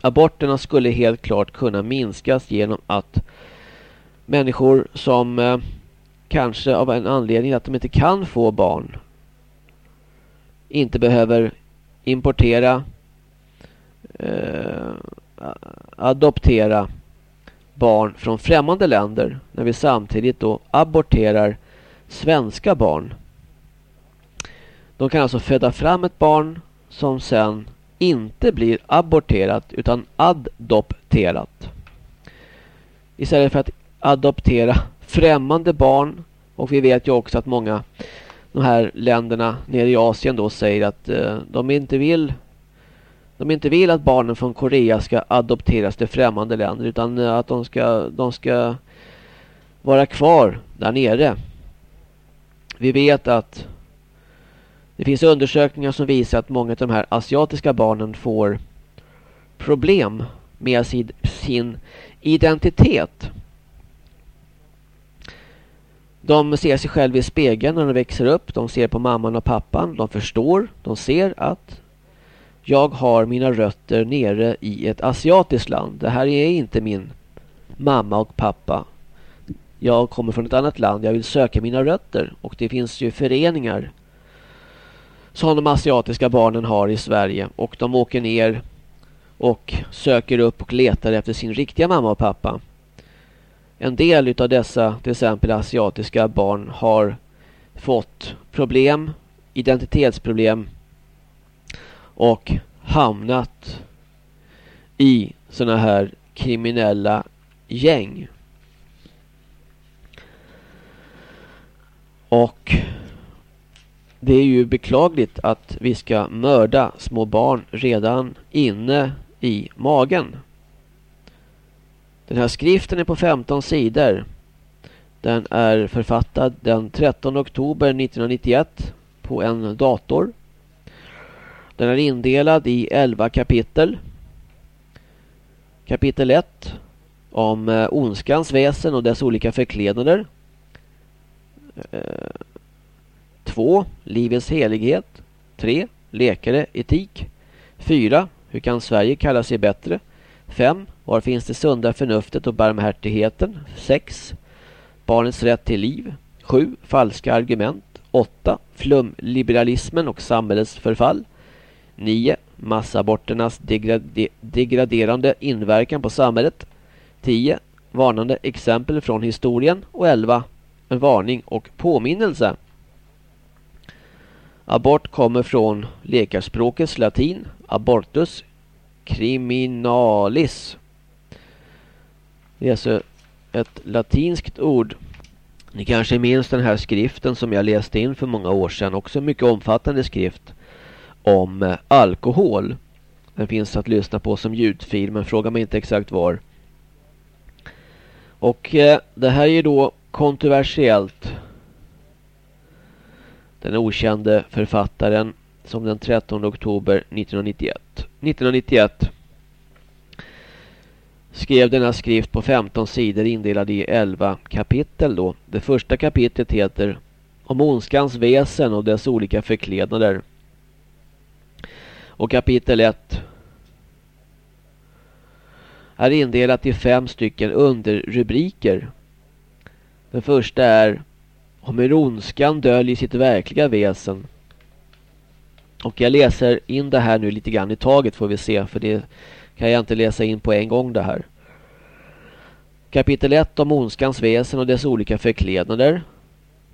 Aborterna skulle helt klart kunna minskas genom att människor som eh, kanske av en anledning att de inte kan få barn inte behöver importera eh, adoptera barn från främmande länder när vi samtidigt då aborterar svenska barn. De kan alltså föda fram ett barn som sen inte blir aborterat utan adopterat. Istället för att adoptera främmande barn och vi vet ju också att många de här länderna nere i Asien då säger att eh, de inte vill de inte vill att barnen från Korea ska adopteras till främmande länder utan eh, att de ska, de ska vara kvar där nere. Vi vet att det finns undersökningar som visar att många av de här asiatiska barnen får problem med sin, sin identitet. De ser sig själva i spegeln när de växer upp. De ser på mamman och pappan. De förstår. De ser att jag har mina rötter nere i ett asiatiskt land. Det här är inte min mamma och pappa. Jag kommer från ett annat land. Jag vill söka mina rötter. Och det finns ju föreningar som de asiatiska barnen har i Sverige. Och de åker ner och söker upp och letar efter sin riktiga mamma och pappa. En del av dessa, till exempel asiatiska barn, har fått problem, identitetsproblem och hamnat i sådana här kriminella gäng. Och det är ju beklagligt att vi ska mörda små barn redan inne i magen. Den här skriften är på 15 sidor. Den är författad den 13 oktober 1991 på en dator. Den är indelad i 11 kapitel. Kapitel 1 om eh, ondskans väsen och dess olika förklädnader. 2. Eh, livets helighet. 3. Läkare, etik. 4. Hur kan Sverige kalla sig bättre? 5. Var finns det sunda förnuftet och barmhärtigheten? 6. Barnets rätt till liv. 7. Falska argument. 8. Flumliberalismen och samhällets förfall. 9. Massaborternas degrade degraderande inverkan på samhället. 10. Varnande exempel från historien. Och 11. En varning och påminnelse. Abort kommer från läkarspråkets latin. Abortus criminalis. Det är alltså ett latinskt ord. Ni kanske minns den här skriften som jag läste in för många år sedan. Också en mycket omfattande skrift om eh, alkohol. Den finns att lyssna på som ljudfil men fråga mig inte exakt var. Och eh, det här är ju då kontroversiellt. Den okände författaren som den 13 oktober 1991. 1991 skrev denna skrift på 15 sidor indelad i 11 kapitel då. Det första kapitlet heter Om ondskans väsen och dess olika förklädnader. Och kapitel 1 är indelat i fem stycken underrubriker. Den första är Om hur ondskan döljer sitt verkliga väsen. Och jag läser in det här nu lite grann i taget får vi se för det kan jag inte läsa in på en gång det här. Kapitel 1 om ondskans väsen och dess olika förklädnader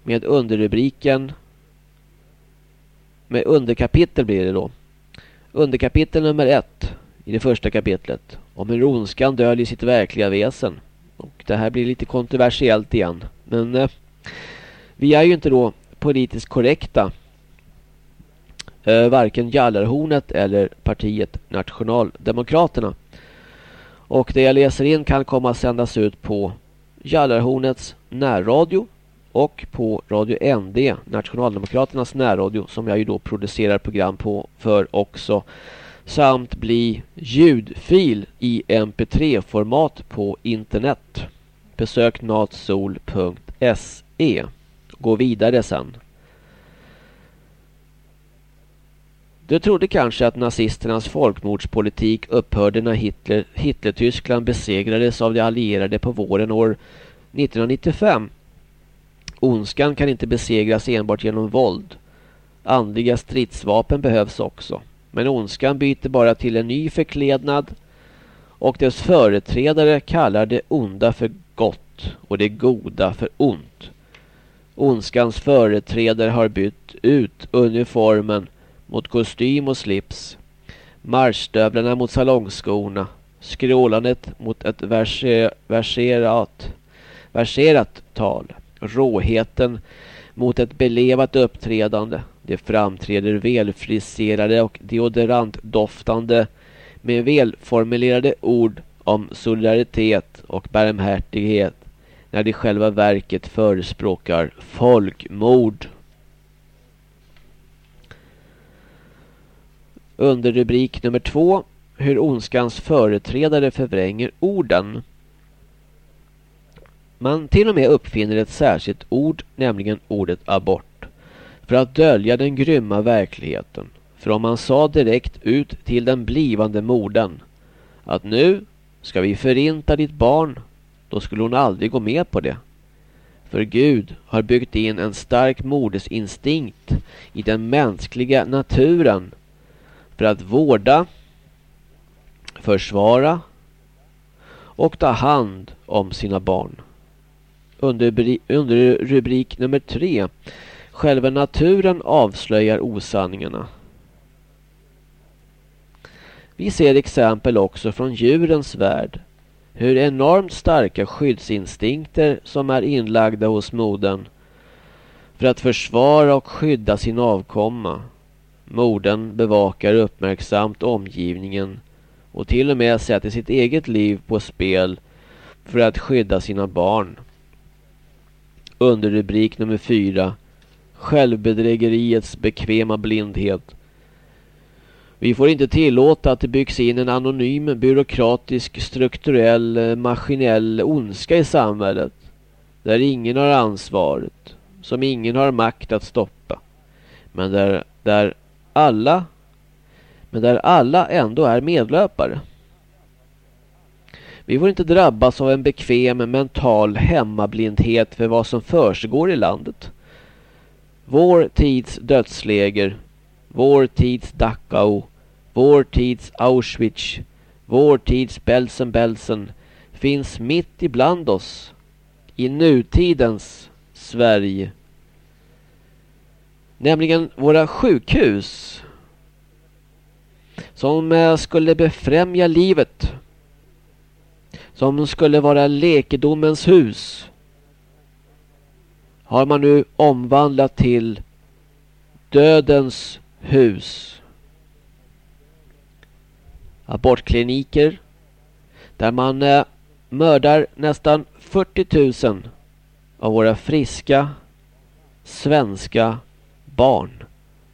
med underrubriken med underkapitel blir det då. Underkapitel nummer 1 i det första kapitlet om hur ondskan döljer sitt verkliga väsen. Och det här blir lite kontroversiellt igen. Men eh, vi är ju inte då politiskt korrekta. Eh, varken Jallarhornet eller partiet Nationaldemokraterna. Och det jag läser in kan komma att sändas ut på Jallarhornets närradio och på Radio ND, Nationaldemokraternas närradio som jag ju då producerar program på för också samt bli ljudfil i mp3-format på internet. Besök natsol.se. Gå vidare sen. Du trodde kanske att nazisternas folkmordspolitik upphörde när Hitler, Hitler-Tyskland besegrades av de allierade på våren år 1995. Ondskan kan inte besegras enbart genom våld. Andliga stridsvapen behövs också. Men ondskan byter bara till en ny förklädnad och dess företrädare kallar det onda för gott och det goda för ont. Ondskans företrädare har bytt ut uniformen mot kostym och slips, marschstövlarna mot salongskorna, skrålandet mot ett verse, verserat, verserat tal, råheten mot ett belevat uppträdande. Det framträder välfriserade och deodorantdoftande med välformulerade ord om solidaritet och barmhärtighet när det själva verket förespråkar folkmord. Under rubrik nummer två Hur ondskans företrädare förvränger orden. Man till och med uppfinner ett särskilt ord, nämligen ordet abort, för att dölja den grymma verkligheten. För om man sa direkt ut till den blivande modern att nu ska vi förinta ditt barn, då skulle hon aldrig gå med på det. För Gud har byggt in en stark modersinstinkt i den mänskliga naturen för att vårda, försvara och ta hand om sina barn. Under, under rubrik nummer tre Själva naturen avslöjar osanningarna. Vi ser exempel också från djurens värld. Hur enormt starka skyddsinstinkter som är inlagda hos modern för att försvara och skydda sin avkomma. Modern bevakar uppmärksamt omgivningen och till och med sätter sitt eget liv på spel för att skydda sina barn. Under rubrik nummer fyra Självbedrägeriets bekväma blindhet. Vi får inte tillåta att det byggs in en anonym, byråkratisk, strukturell, maskinell ondska i samhället. Där ingen har ansvaret. Som ingen har makt att stoppa. Men där, där alla men där alla ändå är medlöpare. Vi får inte drabbas av en bekväm mental hemmablindhet för vad som försiggår i landet. Vår tids dödsläger, vår tids Dachau, vår tids Auschwitz, vår tids Belsen-Belsen finns mitt ibland oss i nutidens Sverige. Nämligen våra sjukhus som eh, skulle befrämja livet som skulle vara lekedomens hus har man nu omvandlat till dödens hus. Abortkliniker där man eh, mördar nästan 40 000 av våra friska svenska barn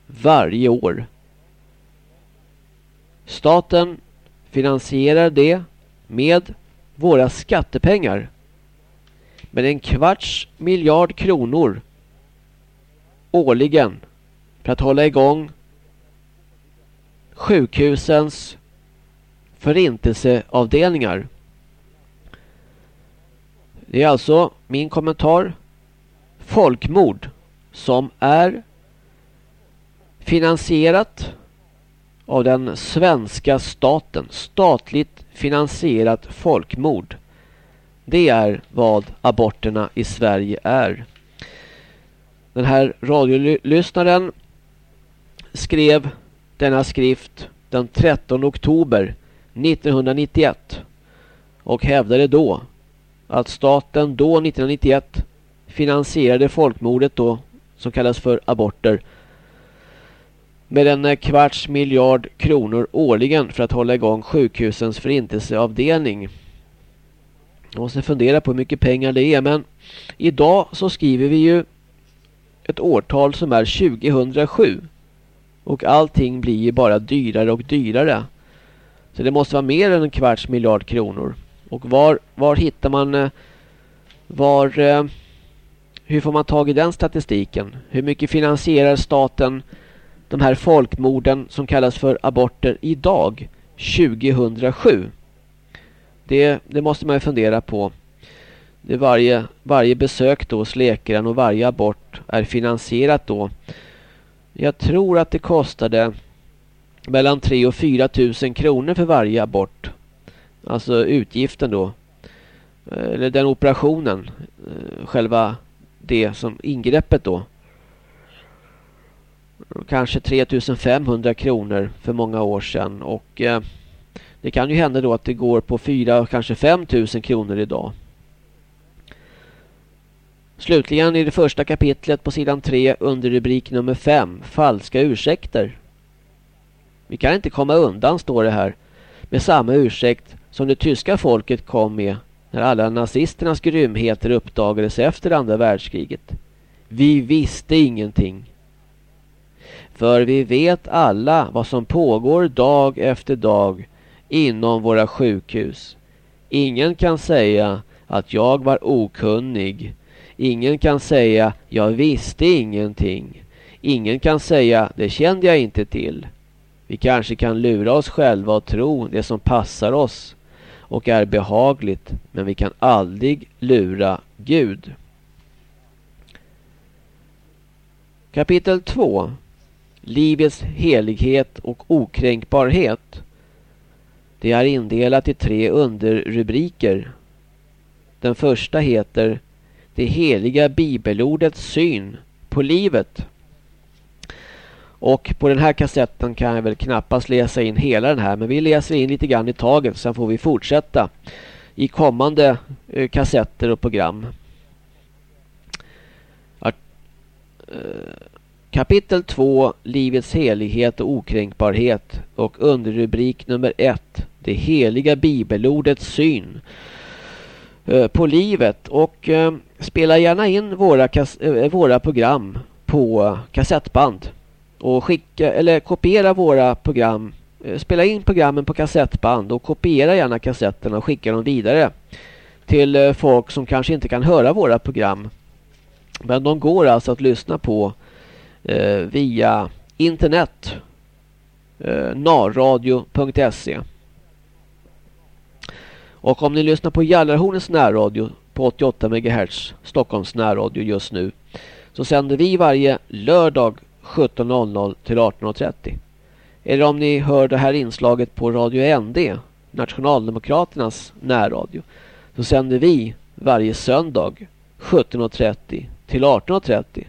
varje år. Staten finansierar det med våra skattepengar med en kvarts miljard kronor årligen för att hålla igång sjukhusens förintelseavdelningar. Det är alltså min kommentar. Folkmord som är finansierat av den svenska staten. Statligt finansierat folkmord. Det är vad aborterna i Sverige är. Den här radiolyssnaren skrev denna skrift den 13 oktober 1991 och hävdade då att staten då 1991 finansierade folkmordet då som kallas för aborter med en eh, kvarts miljard kronor årligen för att hålla igång sjukhusens förintelseavdelning. Jag måste fundera på hur mycket pengar det är men idag så skriver vi ju ett årtal som är 2007 och allting blir ju bara dyrare och dyrare. Så det måste vara mer än en kvarts miljard kronor. Och var, var hittar man... Eh, var... Eh, hur får man tag i den statistiken? Hur mycket finansierar staten de här folkmorden som kallas för aborter idag? 2007. Det, det måste man ju fundera på. Det varje, varje besök då hos läkaren och varje abort är finansierat då. Jag tror att det kostade mellan 3 och 4 tusen kronor för varje abort. Alltså utgiften då. Eh, eller den operationen. Eh, själva det som ingreppet då. Kanske 3500 kronor för många år sedan. Och eh, det kan ju hända då att det går på 4 kanske 5000 kronor idag. Slutligen i det första kapitlet på sidan 3 under rubrik nummer 5. Falska ursäkter. Vi kan inte komma undan, står det här, med samma ursäkt som det tyska folket kom med när alla nazisternas grymheter uppdagades efter andra världskriget. Vi visste ingenting. För vi vet alla vad som pågår dag efter dag inom våra sjukhus. Ingen kan säga att jag var okunnig. Ingen kan säga jag visste ingenting. Ingen kan säga det kände jag inte till. Vi kanske kan lura oss själva och tro det som passar oss och är behagligt men vi kan aldrig lura Gud. Kapitel 2 Livets helighet och okränkbarhet. Det är indelat i tre underrubriker. Den första heter Det heliga bibelordets syn på livet. Och på den här kassetten kan jag väl knappast läsa in hela den här. Men vi läser in lite grann i taget. Sen får vi fortsätta i kommande eh, kassetter och program. Art eh, kapitel 2 Livets helighet och okränkbarhet. Och underrubrik nummer 1 Det heliga bibelordets syn eh, på livet. Och eh, spela gärna in våra, eh, våra program på kassettband och skicka eller kopiera våra program spela in programmen på kassettband och kopiera gärna kassetterna och skicka dem vidare till folk som kanske inte kan höra våra program. Men de går alltså att lyssna på eh, via internet eh, narradio.se Och om ni lyssnar på Jallarhornets närradio på 88 MHz Stockholms närradio just nu så sänder vi varje lördag 17.00 till 18.30. Eller om ni hör det här inslaget på Radio ND, Nationaldemokraternas närradio, så sänder vi varje söndag 17.30 till 18.30.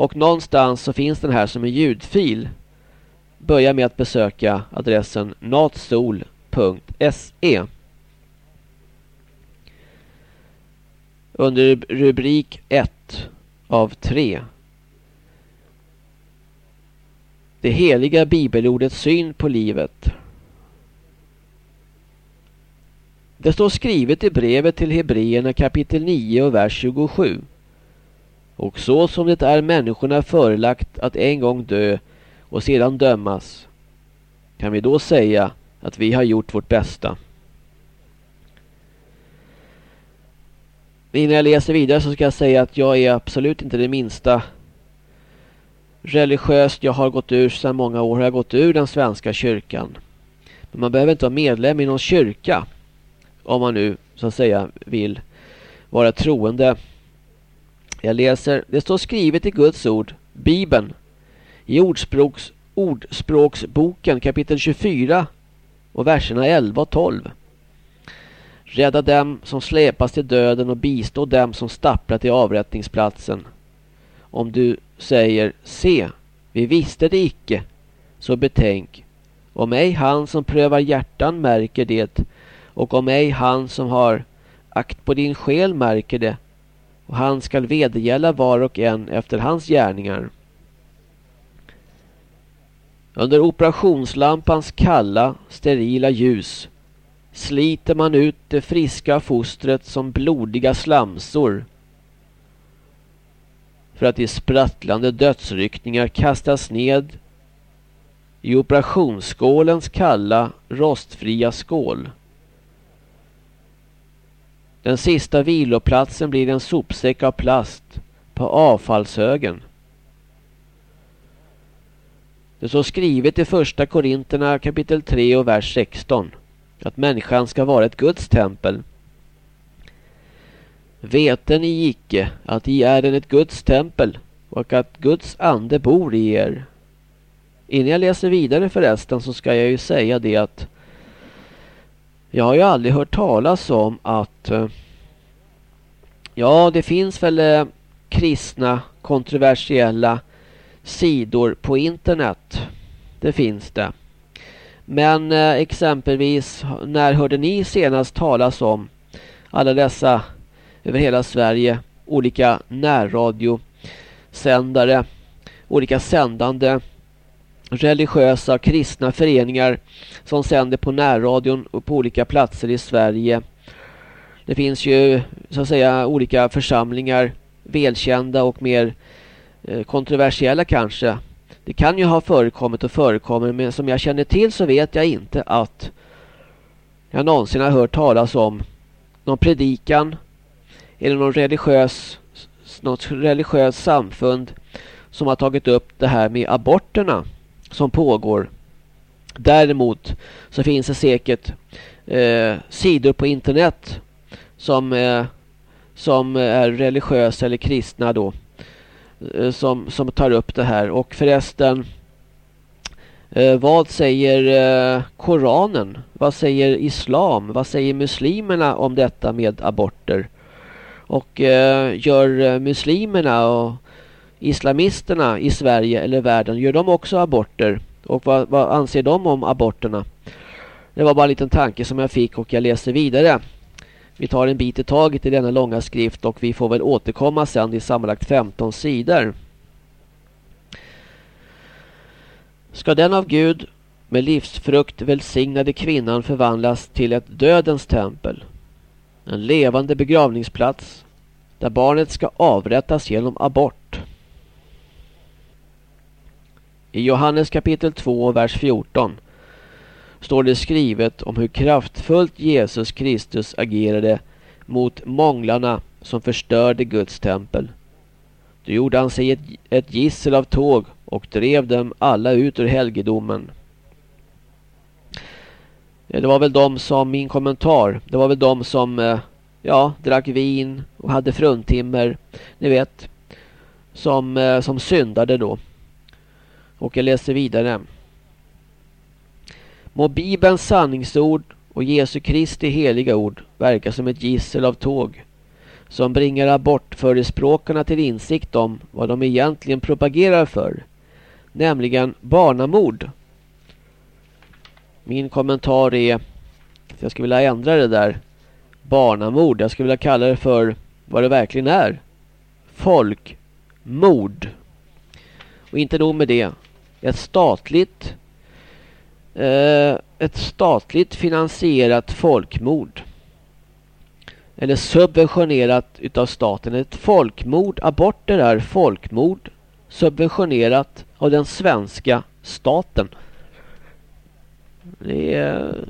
Och någonstans så finns den här som en ljudfil. Börja med att besöka adressen natsol.se. Under rubrik 1 av 3 Det heliga bibelordets syn på livet. Det står skrivet i brevet till Hebreerna kapitel 9 och vers 27. Och så som det är människorna förelagt att en gång dö och sedan dömas kan vi då säga att vi har gjort vårt bästa. Innan jag läser vidare så ska jag säga att jag är absolut inte det minsta religiöst. Jag har gått ur sedan många år. Jag har gått ur den svenska kyrkan. Men man behöver inte vara medlem i någon kyrka. Om man nu så att säga vill vara troende. Jag läser. Det står skrivet i Guds ord. Bibeln. I ordspråks, ordspråksboken kapitel 24 och verserna 11 och 12. Rädda dem som släpas till döden och bistå dem som stapplar till avrättningsplatsen. Om du säger, se, vi visste det icke, så betänk. Om ej han som prövar hjärtan märker det, och om ej han som har akt på din själ märker det, och han skall vedergälla var och en efter hans gärningar. Under operationslampans kalla, sterila ljus sliter man ut det friska fostret som blodiga slamsor för att i sprattlande dödsryckningar kastas ned i operationsskålens kalla, rostfria skål. Den sista viloplatsen blir en sopsäck av plast på avfallshögen. Det står skrivet i första Korinterna kapitel 3 och vers 16 att människan ska vara ett Guds tempel. Veten I icke att I är ett Guds tempel och att Guds ande bor i er. Innan jag läser vidare förresten så ska jag ju säga det att jag har ju aldrig hört talas om att eh, ja det finns väl eh, kristna kontroversiella sidor på internet. Det finns det. Men eh, exempelvis, när hörde ni senast talas om alla dessa över hela Sverige olika närradiosändare, olika sändande religiösa kristna föreningar som sänder på närradion och på olika platser i Sverige. Det finns ju så att säga olika församlingar, välkända och mer eh, kontroversiella kanske, det kan ju ha förekommit och förekommer men som jag känner till så vet jag inte att jag någonsin har hört talas om någon predikan eller någon religiös något religiöst samfund som har tagit upp det här med aborterna som pågår. Däremot så finns det säkert eh, sidor på internet som, eh, som är religiösa eller kristna då Eh, som, som tar upp det här. Och förresten, eh, vad säger eh, Koranen? Vad säger Islam? Vad säger muslimerna om detta med aborter? Och eh, gör eh, muslimerna och islamisterna i Sverige eller världen, gör de också aborter? Och vad, vad anser de om aborterna? Det var bara en liten tanke som jag fick och jag läser vidare. Vi tar en bit i taget i denna långa skrift och vi får väl återkomma sen i sammanlagt 15 sidor. Ska den av Gud med livsfrukt välsignade kvinnan förvandlas till ett dödens tempel. En levande begravningsplats där barnet ska avrättas genom abort. I Johannes kapitel 2, vers 14 står det skrivet om hur kraftfullt Jesus Kristus agerade mot månglarna som förstörde Guds tempel. Då gjorde han sig ett, ett gissel av tåg och drev dem alla ut ur helgedomen. Det var väl de som, min kommentar, det var väl de som eh, ja, drack vin och hade fruntimmer, ni vet, som, eh, som syndade då. Och jag läser vidare. Må Bibelns sanningsord och Jesu Kristi heliga ord verka som ett gissel av tåg som bringar abortförespråkarna till insikt om vad de egentligen propagerar för, nämligen barnamord. Min kommentar är att jag skulle vilja ändra det där barnamord. Jag skulle vilja kalla det för vad det verkligen är. Folkmord. Och inte nog med det. Ett statligt eh, ett statligt finansierat folkmord. eller subventionerat utav staten. Ett folkmord, aborter är folkmord subventionerat av den svenska staten. Det är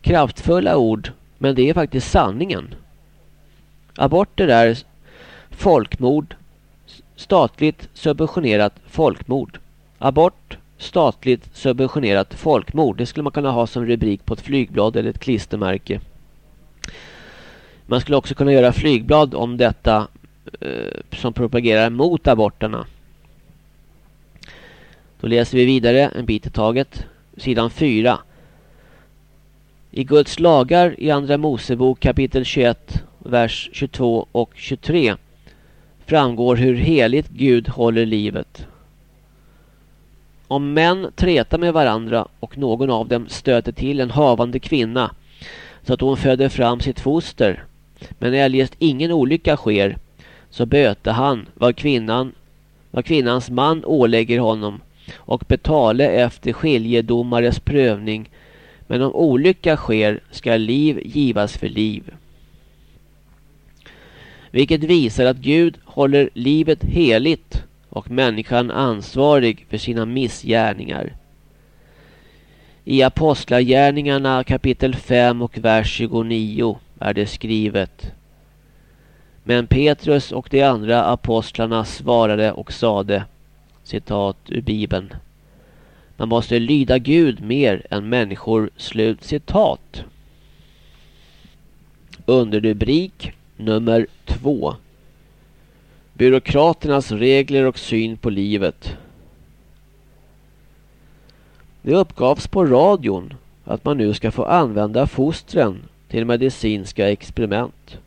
kraftfulla ord men det är faktiskt sanningen. Aborter är folkmord, statligt subventionerat folkmord. Abort, statligt subventionerat folkmord. Det skulle man kunna ha som rubrik på ett flygblad eller ett klistermärke. Man skulle också kunna göra flygblad om detta eh, som propagerar mot aborterna. Då läser vi vidare en bit i taget. Sidan 4. I Guds lagar i Andra Mosebok kapitel 21, vers 22 och 23 framgår hur heligt Gud håller livet. Om män trätar med varandra och någon av dem stöter till en havande kvinna så att hon föder fram sitt foster men eljest ingen olycka sker så böter han vad, kvinnan, vad kvinnans man ålägger honom och betale efter skiljedomares prövning men om olycka sker ska liv givas för liv. Vilket visar att Gud håller livet heligt och människan ansvarig för sina missgärningar. I Apostlagärningarna kapitel 5 och vers 29 är det skrivet. Men Petrus och de andra apostlarna svarade och sade, citat ur Bibeln. Man måste lyda Gud mer än människor. Slut citat. Underrubrik nummer två. Byråkraternas regler och syn på livet. Det uppgavs på radion att man nu ska få använda fostren till medicinska experiment.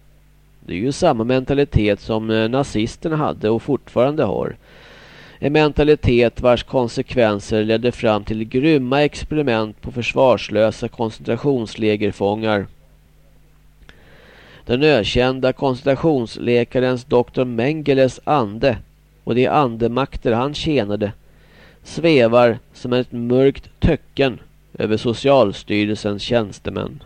Det är ju samma mentalitet som eh, nazisterna hade och fortfarande har. En mentalitet vars konsekvenser ledde fram till grymma experiment på försvarslösa koncentrationslägerfångar. Den ökända koncentrationsläkarens doktor Mengeles ande och de andemakter han tjänade svävar som ett mörkt töcken över Socialstyrelsens tjänstemän.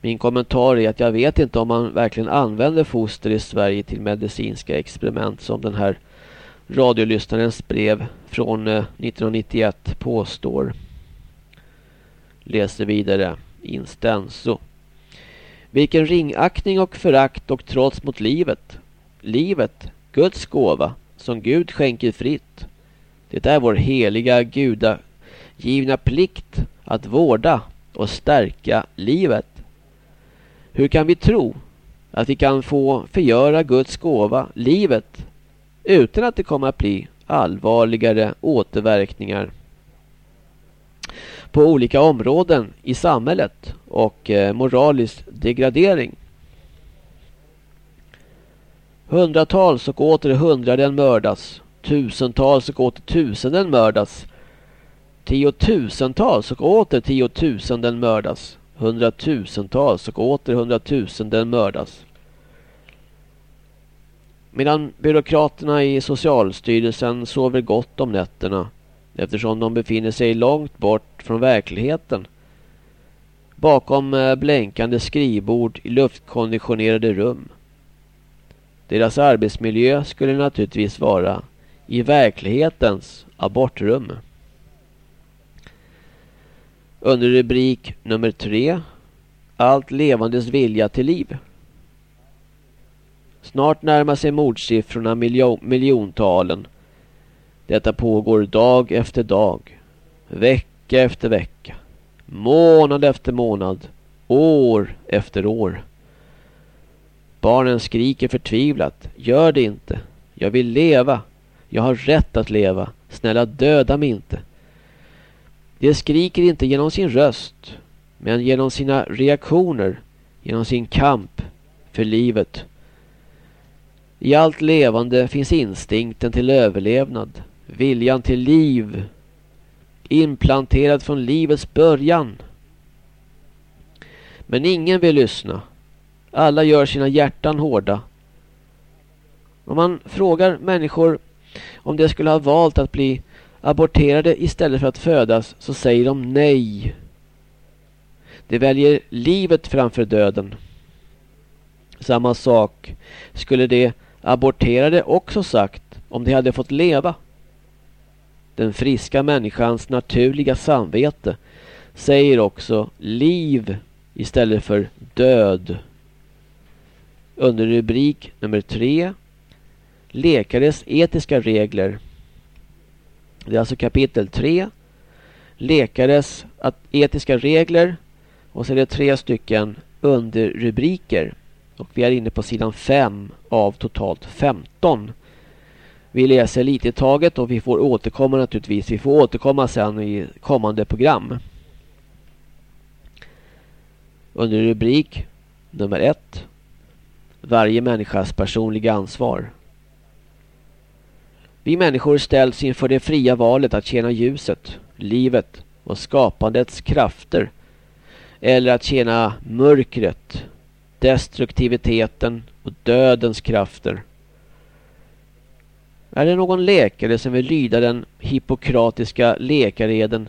Min kommentar är att jag vet inte om man verkligen använder foster i Sverige till medicinska experiment som den här radiolyssnarens brev från eh, 1991 påstår. Läser vidare. Instenso. Vilken ringaktning och förakt och trots mot livet. Livet, Guds gåva, som Gud skänker fritt. Det är vår heliga gudagivna plikt att vårda och stärka livet. Hur kan vi tro att vi kan få förgöra Guds gåva, livet, utan att det kommer att bli allvarligare återverkningar på olika områden i samhället och eh, moralisk degradering. Hundratals och åter hundraden mördas. Tusentals och åter tusenden mördas. Tiotusentals och åter tiotusenden mördas. Hundratusentals och åter hundratusenden mördas. Medan byråkraterna i Socialstyrelsen sover gott om nätterna eftersom de befinner sig långt bort från verkligheten. Bakom eh, blänkande skrivbord i luftkonditionerade rum. Deras arbetsmiljö skulle naturligtvis vara i verklighetens abortrum. Under rubrik nummer tre. Allt levandes vilja till liv. Snart närmar sig mordsiffrorna miljon, miljontalen. Detta pågår dag efter dag. Vecka efter vecka. Månad efter månad. År efter år. Barnen skriker förtvivlat. Gör det inte. Jag vill leva. Jag har rätt att leva. Snälla döda mig inte. De skriker inte genom sin röst, men genom sina reaktioner, genom sin kamp för livet. I allt levande finns instinkten till överlevnad, viljan till liv, implanterad från livets början. Men ingen vill lyssna. Alla gör sina hjärtan hårda. Om man frågar människor om de skulle ha valt att bli aborterade istället för att födas så säger de nej. De väljer livet framför döden. Samma sak skulle de aborterade också sagt om de hade fått leva. Den friska människans naturliga samvete säger också liv istället för död. Under rubrik nummer tre Läkares etiska regler. Det är alltså kapitel 3. Läkares etiska regler. Och så är det tre stycken underrubriker. Och vi är inne på sidan 5 av totalt 15. Vi läser lite i taget och vi får återkomma naturligtvis. Vi får återkomma sen i kommande program. Under rubrik nummer ett. Varje människas personliga ansvar. Vi människor ställs inför det fria valet att tjäna ljuset, livet och skapandets krafter. Eller att tjäna mörkret, destruktiviteten och dödens krafter. Är det någon läkare som vill lyda den hippokratiska läkareden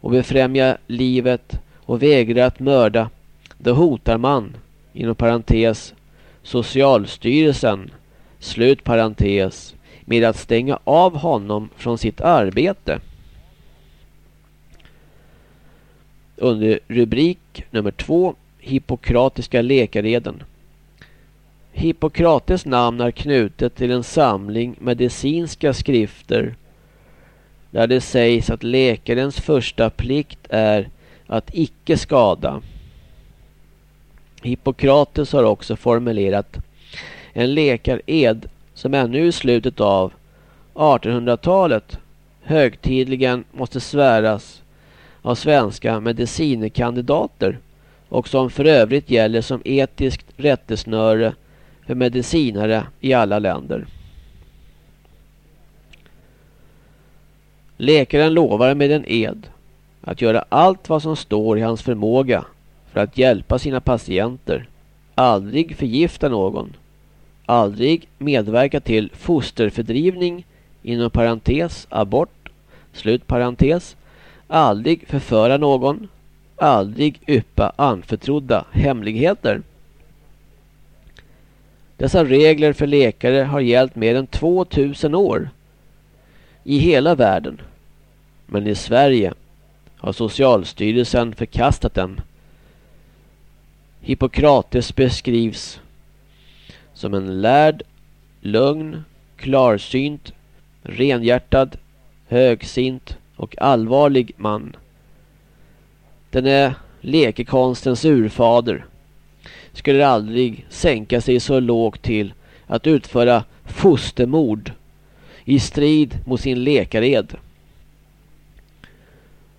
och befrämja livet och vägra att mörda, då hotar man, inom parentes, Socialstyrelsen, slut parentes, med att stänga av honom från sitt arbete. Under rubrik nummer två Hippokratiska läkareden. Hippokrates namn är knutet till en samling medicinska skrifter där det sägs att läkarens första plikt är att icke skada. Hippokrates har också formulerat en läkared som ännu i slutet av 1800-talet högtidligen måste sväras av svenska medicinekandidater och som för övrigt gäller som etiskt rättesnöre för medicinare i alla länder. Läkaren lovar med en ed att göra allt vad som står i hans förmåga för att hjälpa sina patienter, aldrig förgifta någon aldrig medverka till fosterfördrivning inom parentes abort slut parentes aldrig förföra någon aldrig yppa anförtrodda hemligheter. Dessa regler för läkare har gällt mer än 2000 år i hela världen. Men i Sverige har Socialstyrelsen förkastat dem. Hippokrates beskrivs som en lärd, lugn, klarsynt, renhjärtad, högsint och allvarlig man. Den är lekekonstens urfader. Skulle aldrig sänka sig så lågt till att utföra fostermord i strid mot sin läkared.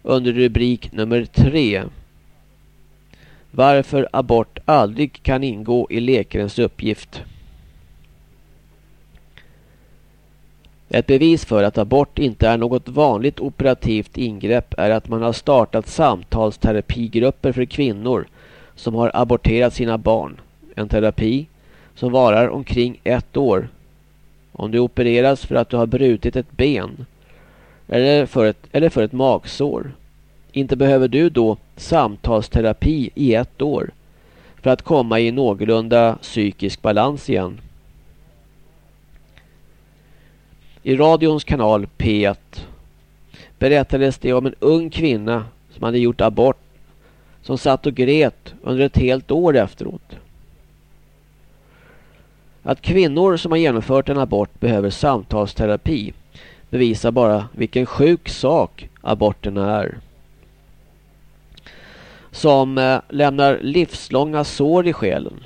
Under rubrik nummer tre. Varför abort aldrig kan ingå i läkarens uppgift. Ett bevis för att abort inte är något vanligt operativt ingrepp är att man har startat samtalsterapigrupper för kvinnor som har aborterat sina barn. En terapi som varar omkring ett år. Om du opereras för att du har brutit ett ben eller för ett, eller för ett magsår. Inte behöver du då samtalsterapi i ett år för att komma i någorlunda psykisk balans igen. I radions kanal P1 berättades det om en ung kvinna som hade gjort abort som satt och grät under ett helt år efteråt. Att kvinnor som har genomfört en abort behöver samtalsterapi bevisar bara vilken sjuk sak aborterna är. Som eh, lämnar livslånga sår i själen.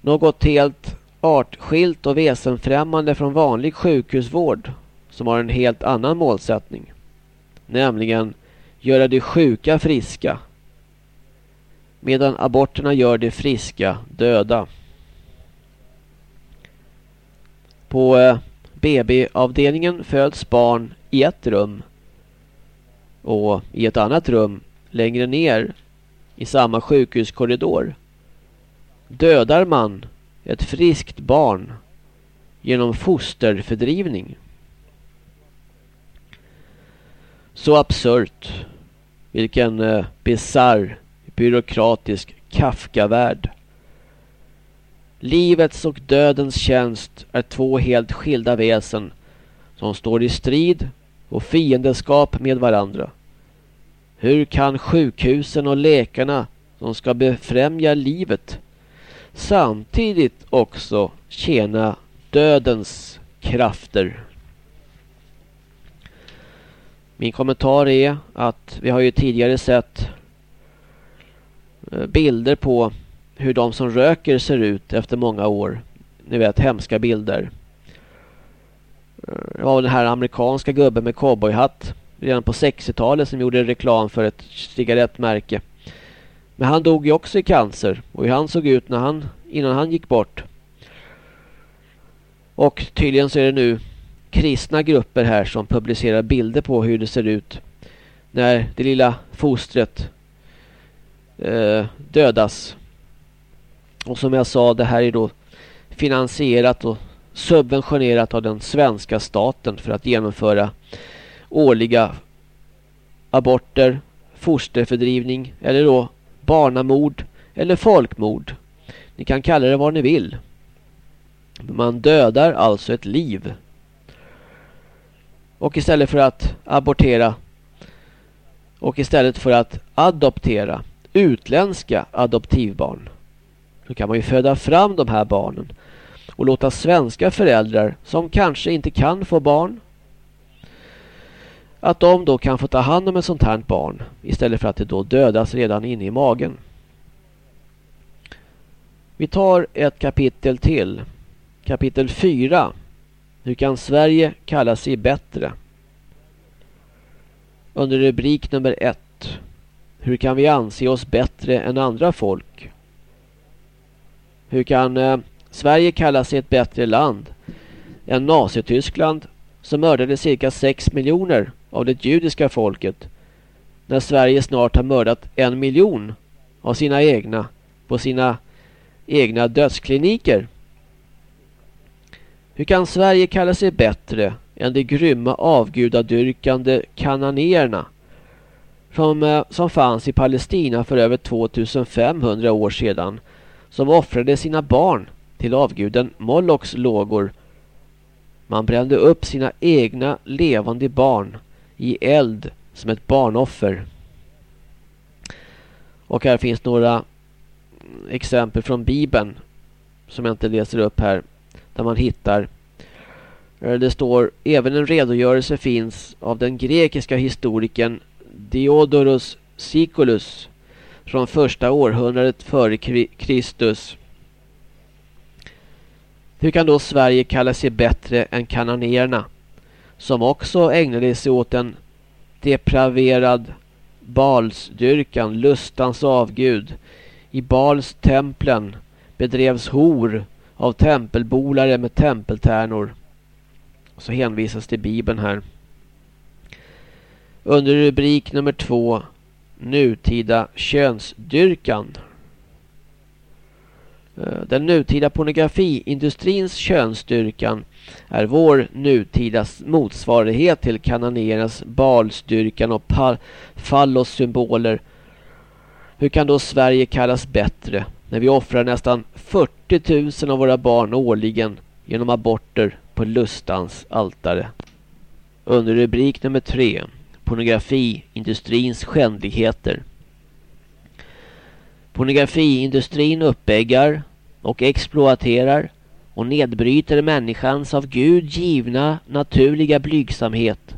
Något helt artskilt och väsenfrämmande från vanlig sjukhusvård som har en helt annan målsättning. Nämligen göra de sjuka friska. Medan aborterna gör de friska döda. På eh, BB-avdelningen föds barn i ett rum. Och i ett annat rum längre ner i samma sjukhuskorridor dödar man ett friskt barn genom fosterfördrivning. Så absurt vilken eh, bizarr, byråkratisk Kafka-värld. Livets och dödens tjänst är två helt skilda väsen som står i strid och fiendeskap med varandra. Hur kan sjukhusen och läkarna som ska befrämja livet samtidigt också tjäna dödens krafter? Min kommentar är att vi har ju tidigare sett eh, bilder på hur de som röker ser ut efter många år. Ni vet, hemska bilder. Eh, det var den här amerikanska gubben med cowboyhatt redan på 60-talet som gjorde reklam för ett cigarettmärke. Men han dog ju också i cancer och hur han såg ut när han, innan han gick bort. Och tydligen så är det nu kristna grupper här som publicerar bilder på hur det ser ut när det lilla fostret eh, dödas. Och som jag sa, det här är då finansierat och subventionerat av den svenska staten för att genomföra årliga aborter, fosterfördrivning eller då barnamord eller folkmord. Ni kan kalla det vad ni vill. Man dödar alltså ett liv. Och istället för att abortera och istället för att adoptera utländska adoptivbarn så kan man ju föda fram de här barnen och låta svenska föräldrar som kanske inte kan få barn att de då kan få ta hand om ett sånt här barn istället för att det då dödas redan inne i magen. Vi tar ett kapitel till. Kapitel 4. Hur kan Sverige kalla sig bättre? Under rubrik nummer ett. Hur kan vi anse oss bättre än andra folk? Hur kan eh, Sverige kalla sig ett bättre land än Nazityskland som mördade cirka 6 miljoner av det judiska folket när Sverige snart har mördat en miljon av sina egna på sina egna dödskliniker. Hur kan Sverige kalla sig bättre än de grymma avgudadyrkande kananéerna som, eh, som fanns i Palestina för över 2500 år sedan som offrade sina barn till avguden Molochs lågor. Man brände upp sina egna levande barn i eld som ett barnoffer. Och här finns några exempel från Bibeln som jag inte läser upp här. Där man hittar eh, det står även en redogörelse finns av den grekiska historikern Diodorus Siculus från första århundradet före Kristus. Hur kan då Sverige kalla sig bättre än kananéerna som också ägnade sig åt en depraverad balsdyrkan, lustans avgud. I Bals templen bedrevs hor av tempelbolare med tempeltärnor. Så hänvisas till Bibeln här. Under rubrik nummer två Nutida könsdyrkan eh, den nutida pornografiindustrins könsstyrkan är vår nutida motsvarighet till kananéernas balstyrkan och fallossymboler. Hur kan då Sverige kallas bättre när vi offrar nästan 40 000 av våra barn årligen genom aborter på lustans altare? Under rubrik nummer tre Pornografiindustrins skändligheter Pornografiindustrin uppbäggar och exploaterar och nedbryter människans av Gud givna naturliga blygsamhet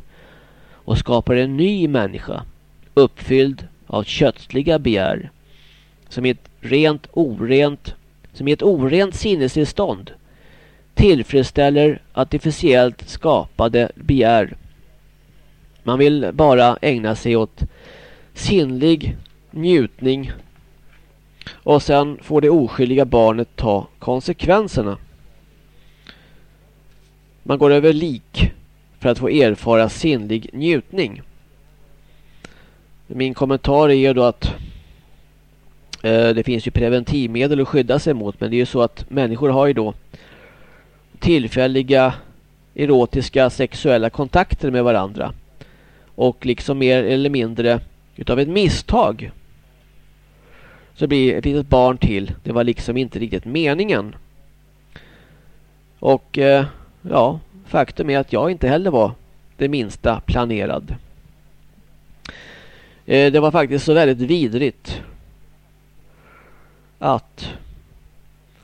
och skapar en ny människa uppfylld av kötsliga begär som i ett rent orent som i ett orent sinnestillstånd tillfredsställer artificiellt skapade begär. Man vill bara ägna sig åt sinnlig njutning och sen får det oskyldiga barnet ta konsekvenserna. Man går över lik för att få erfara sinnlig njutning. Min kommentar är då att Eh, det finns ju preventivmedel att skydda sig mot. Men det är ju så att människor har ju då tillfälliga erotiska sexuella kontakter med varandra. Och liksom mer eller mindre utav ett misstag så blir ett litet barn till. Det var liksom inte riktigt meningen. Och eh, ja, faktum är att jag inte heller var det minsta planerad. Eh, det var faktiskt så väldigt vidrigt att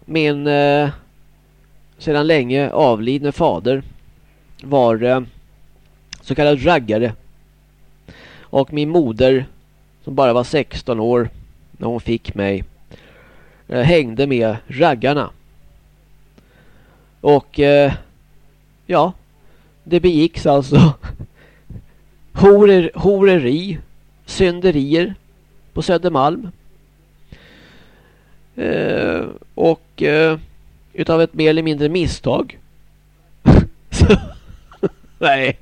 min eh, sedan länge avlidne fader var eh, så kallad raggare. Och min moder som bara var 16 år när hon fick mig eh, hängde med raggarna. Och eh, ja, det begicks alltså horer, horeri, synderier på Södermalm. Eh, och eh, utav ett mer eller mindre misstag. nej,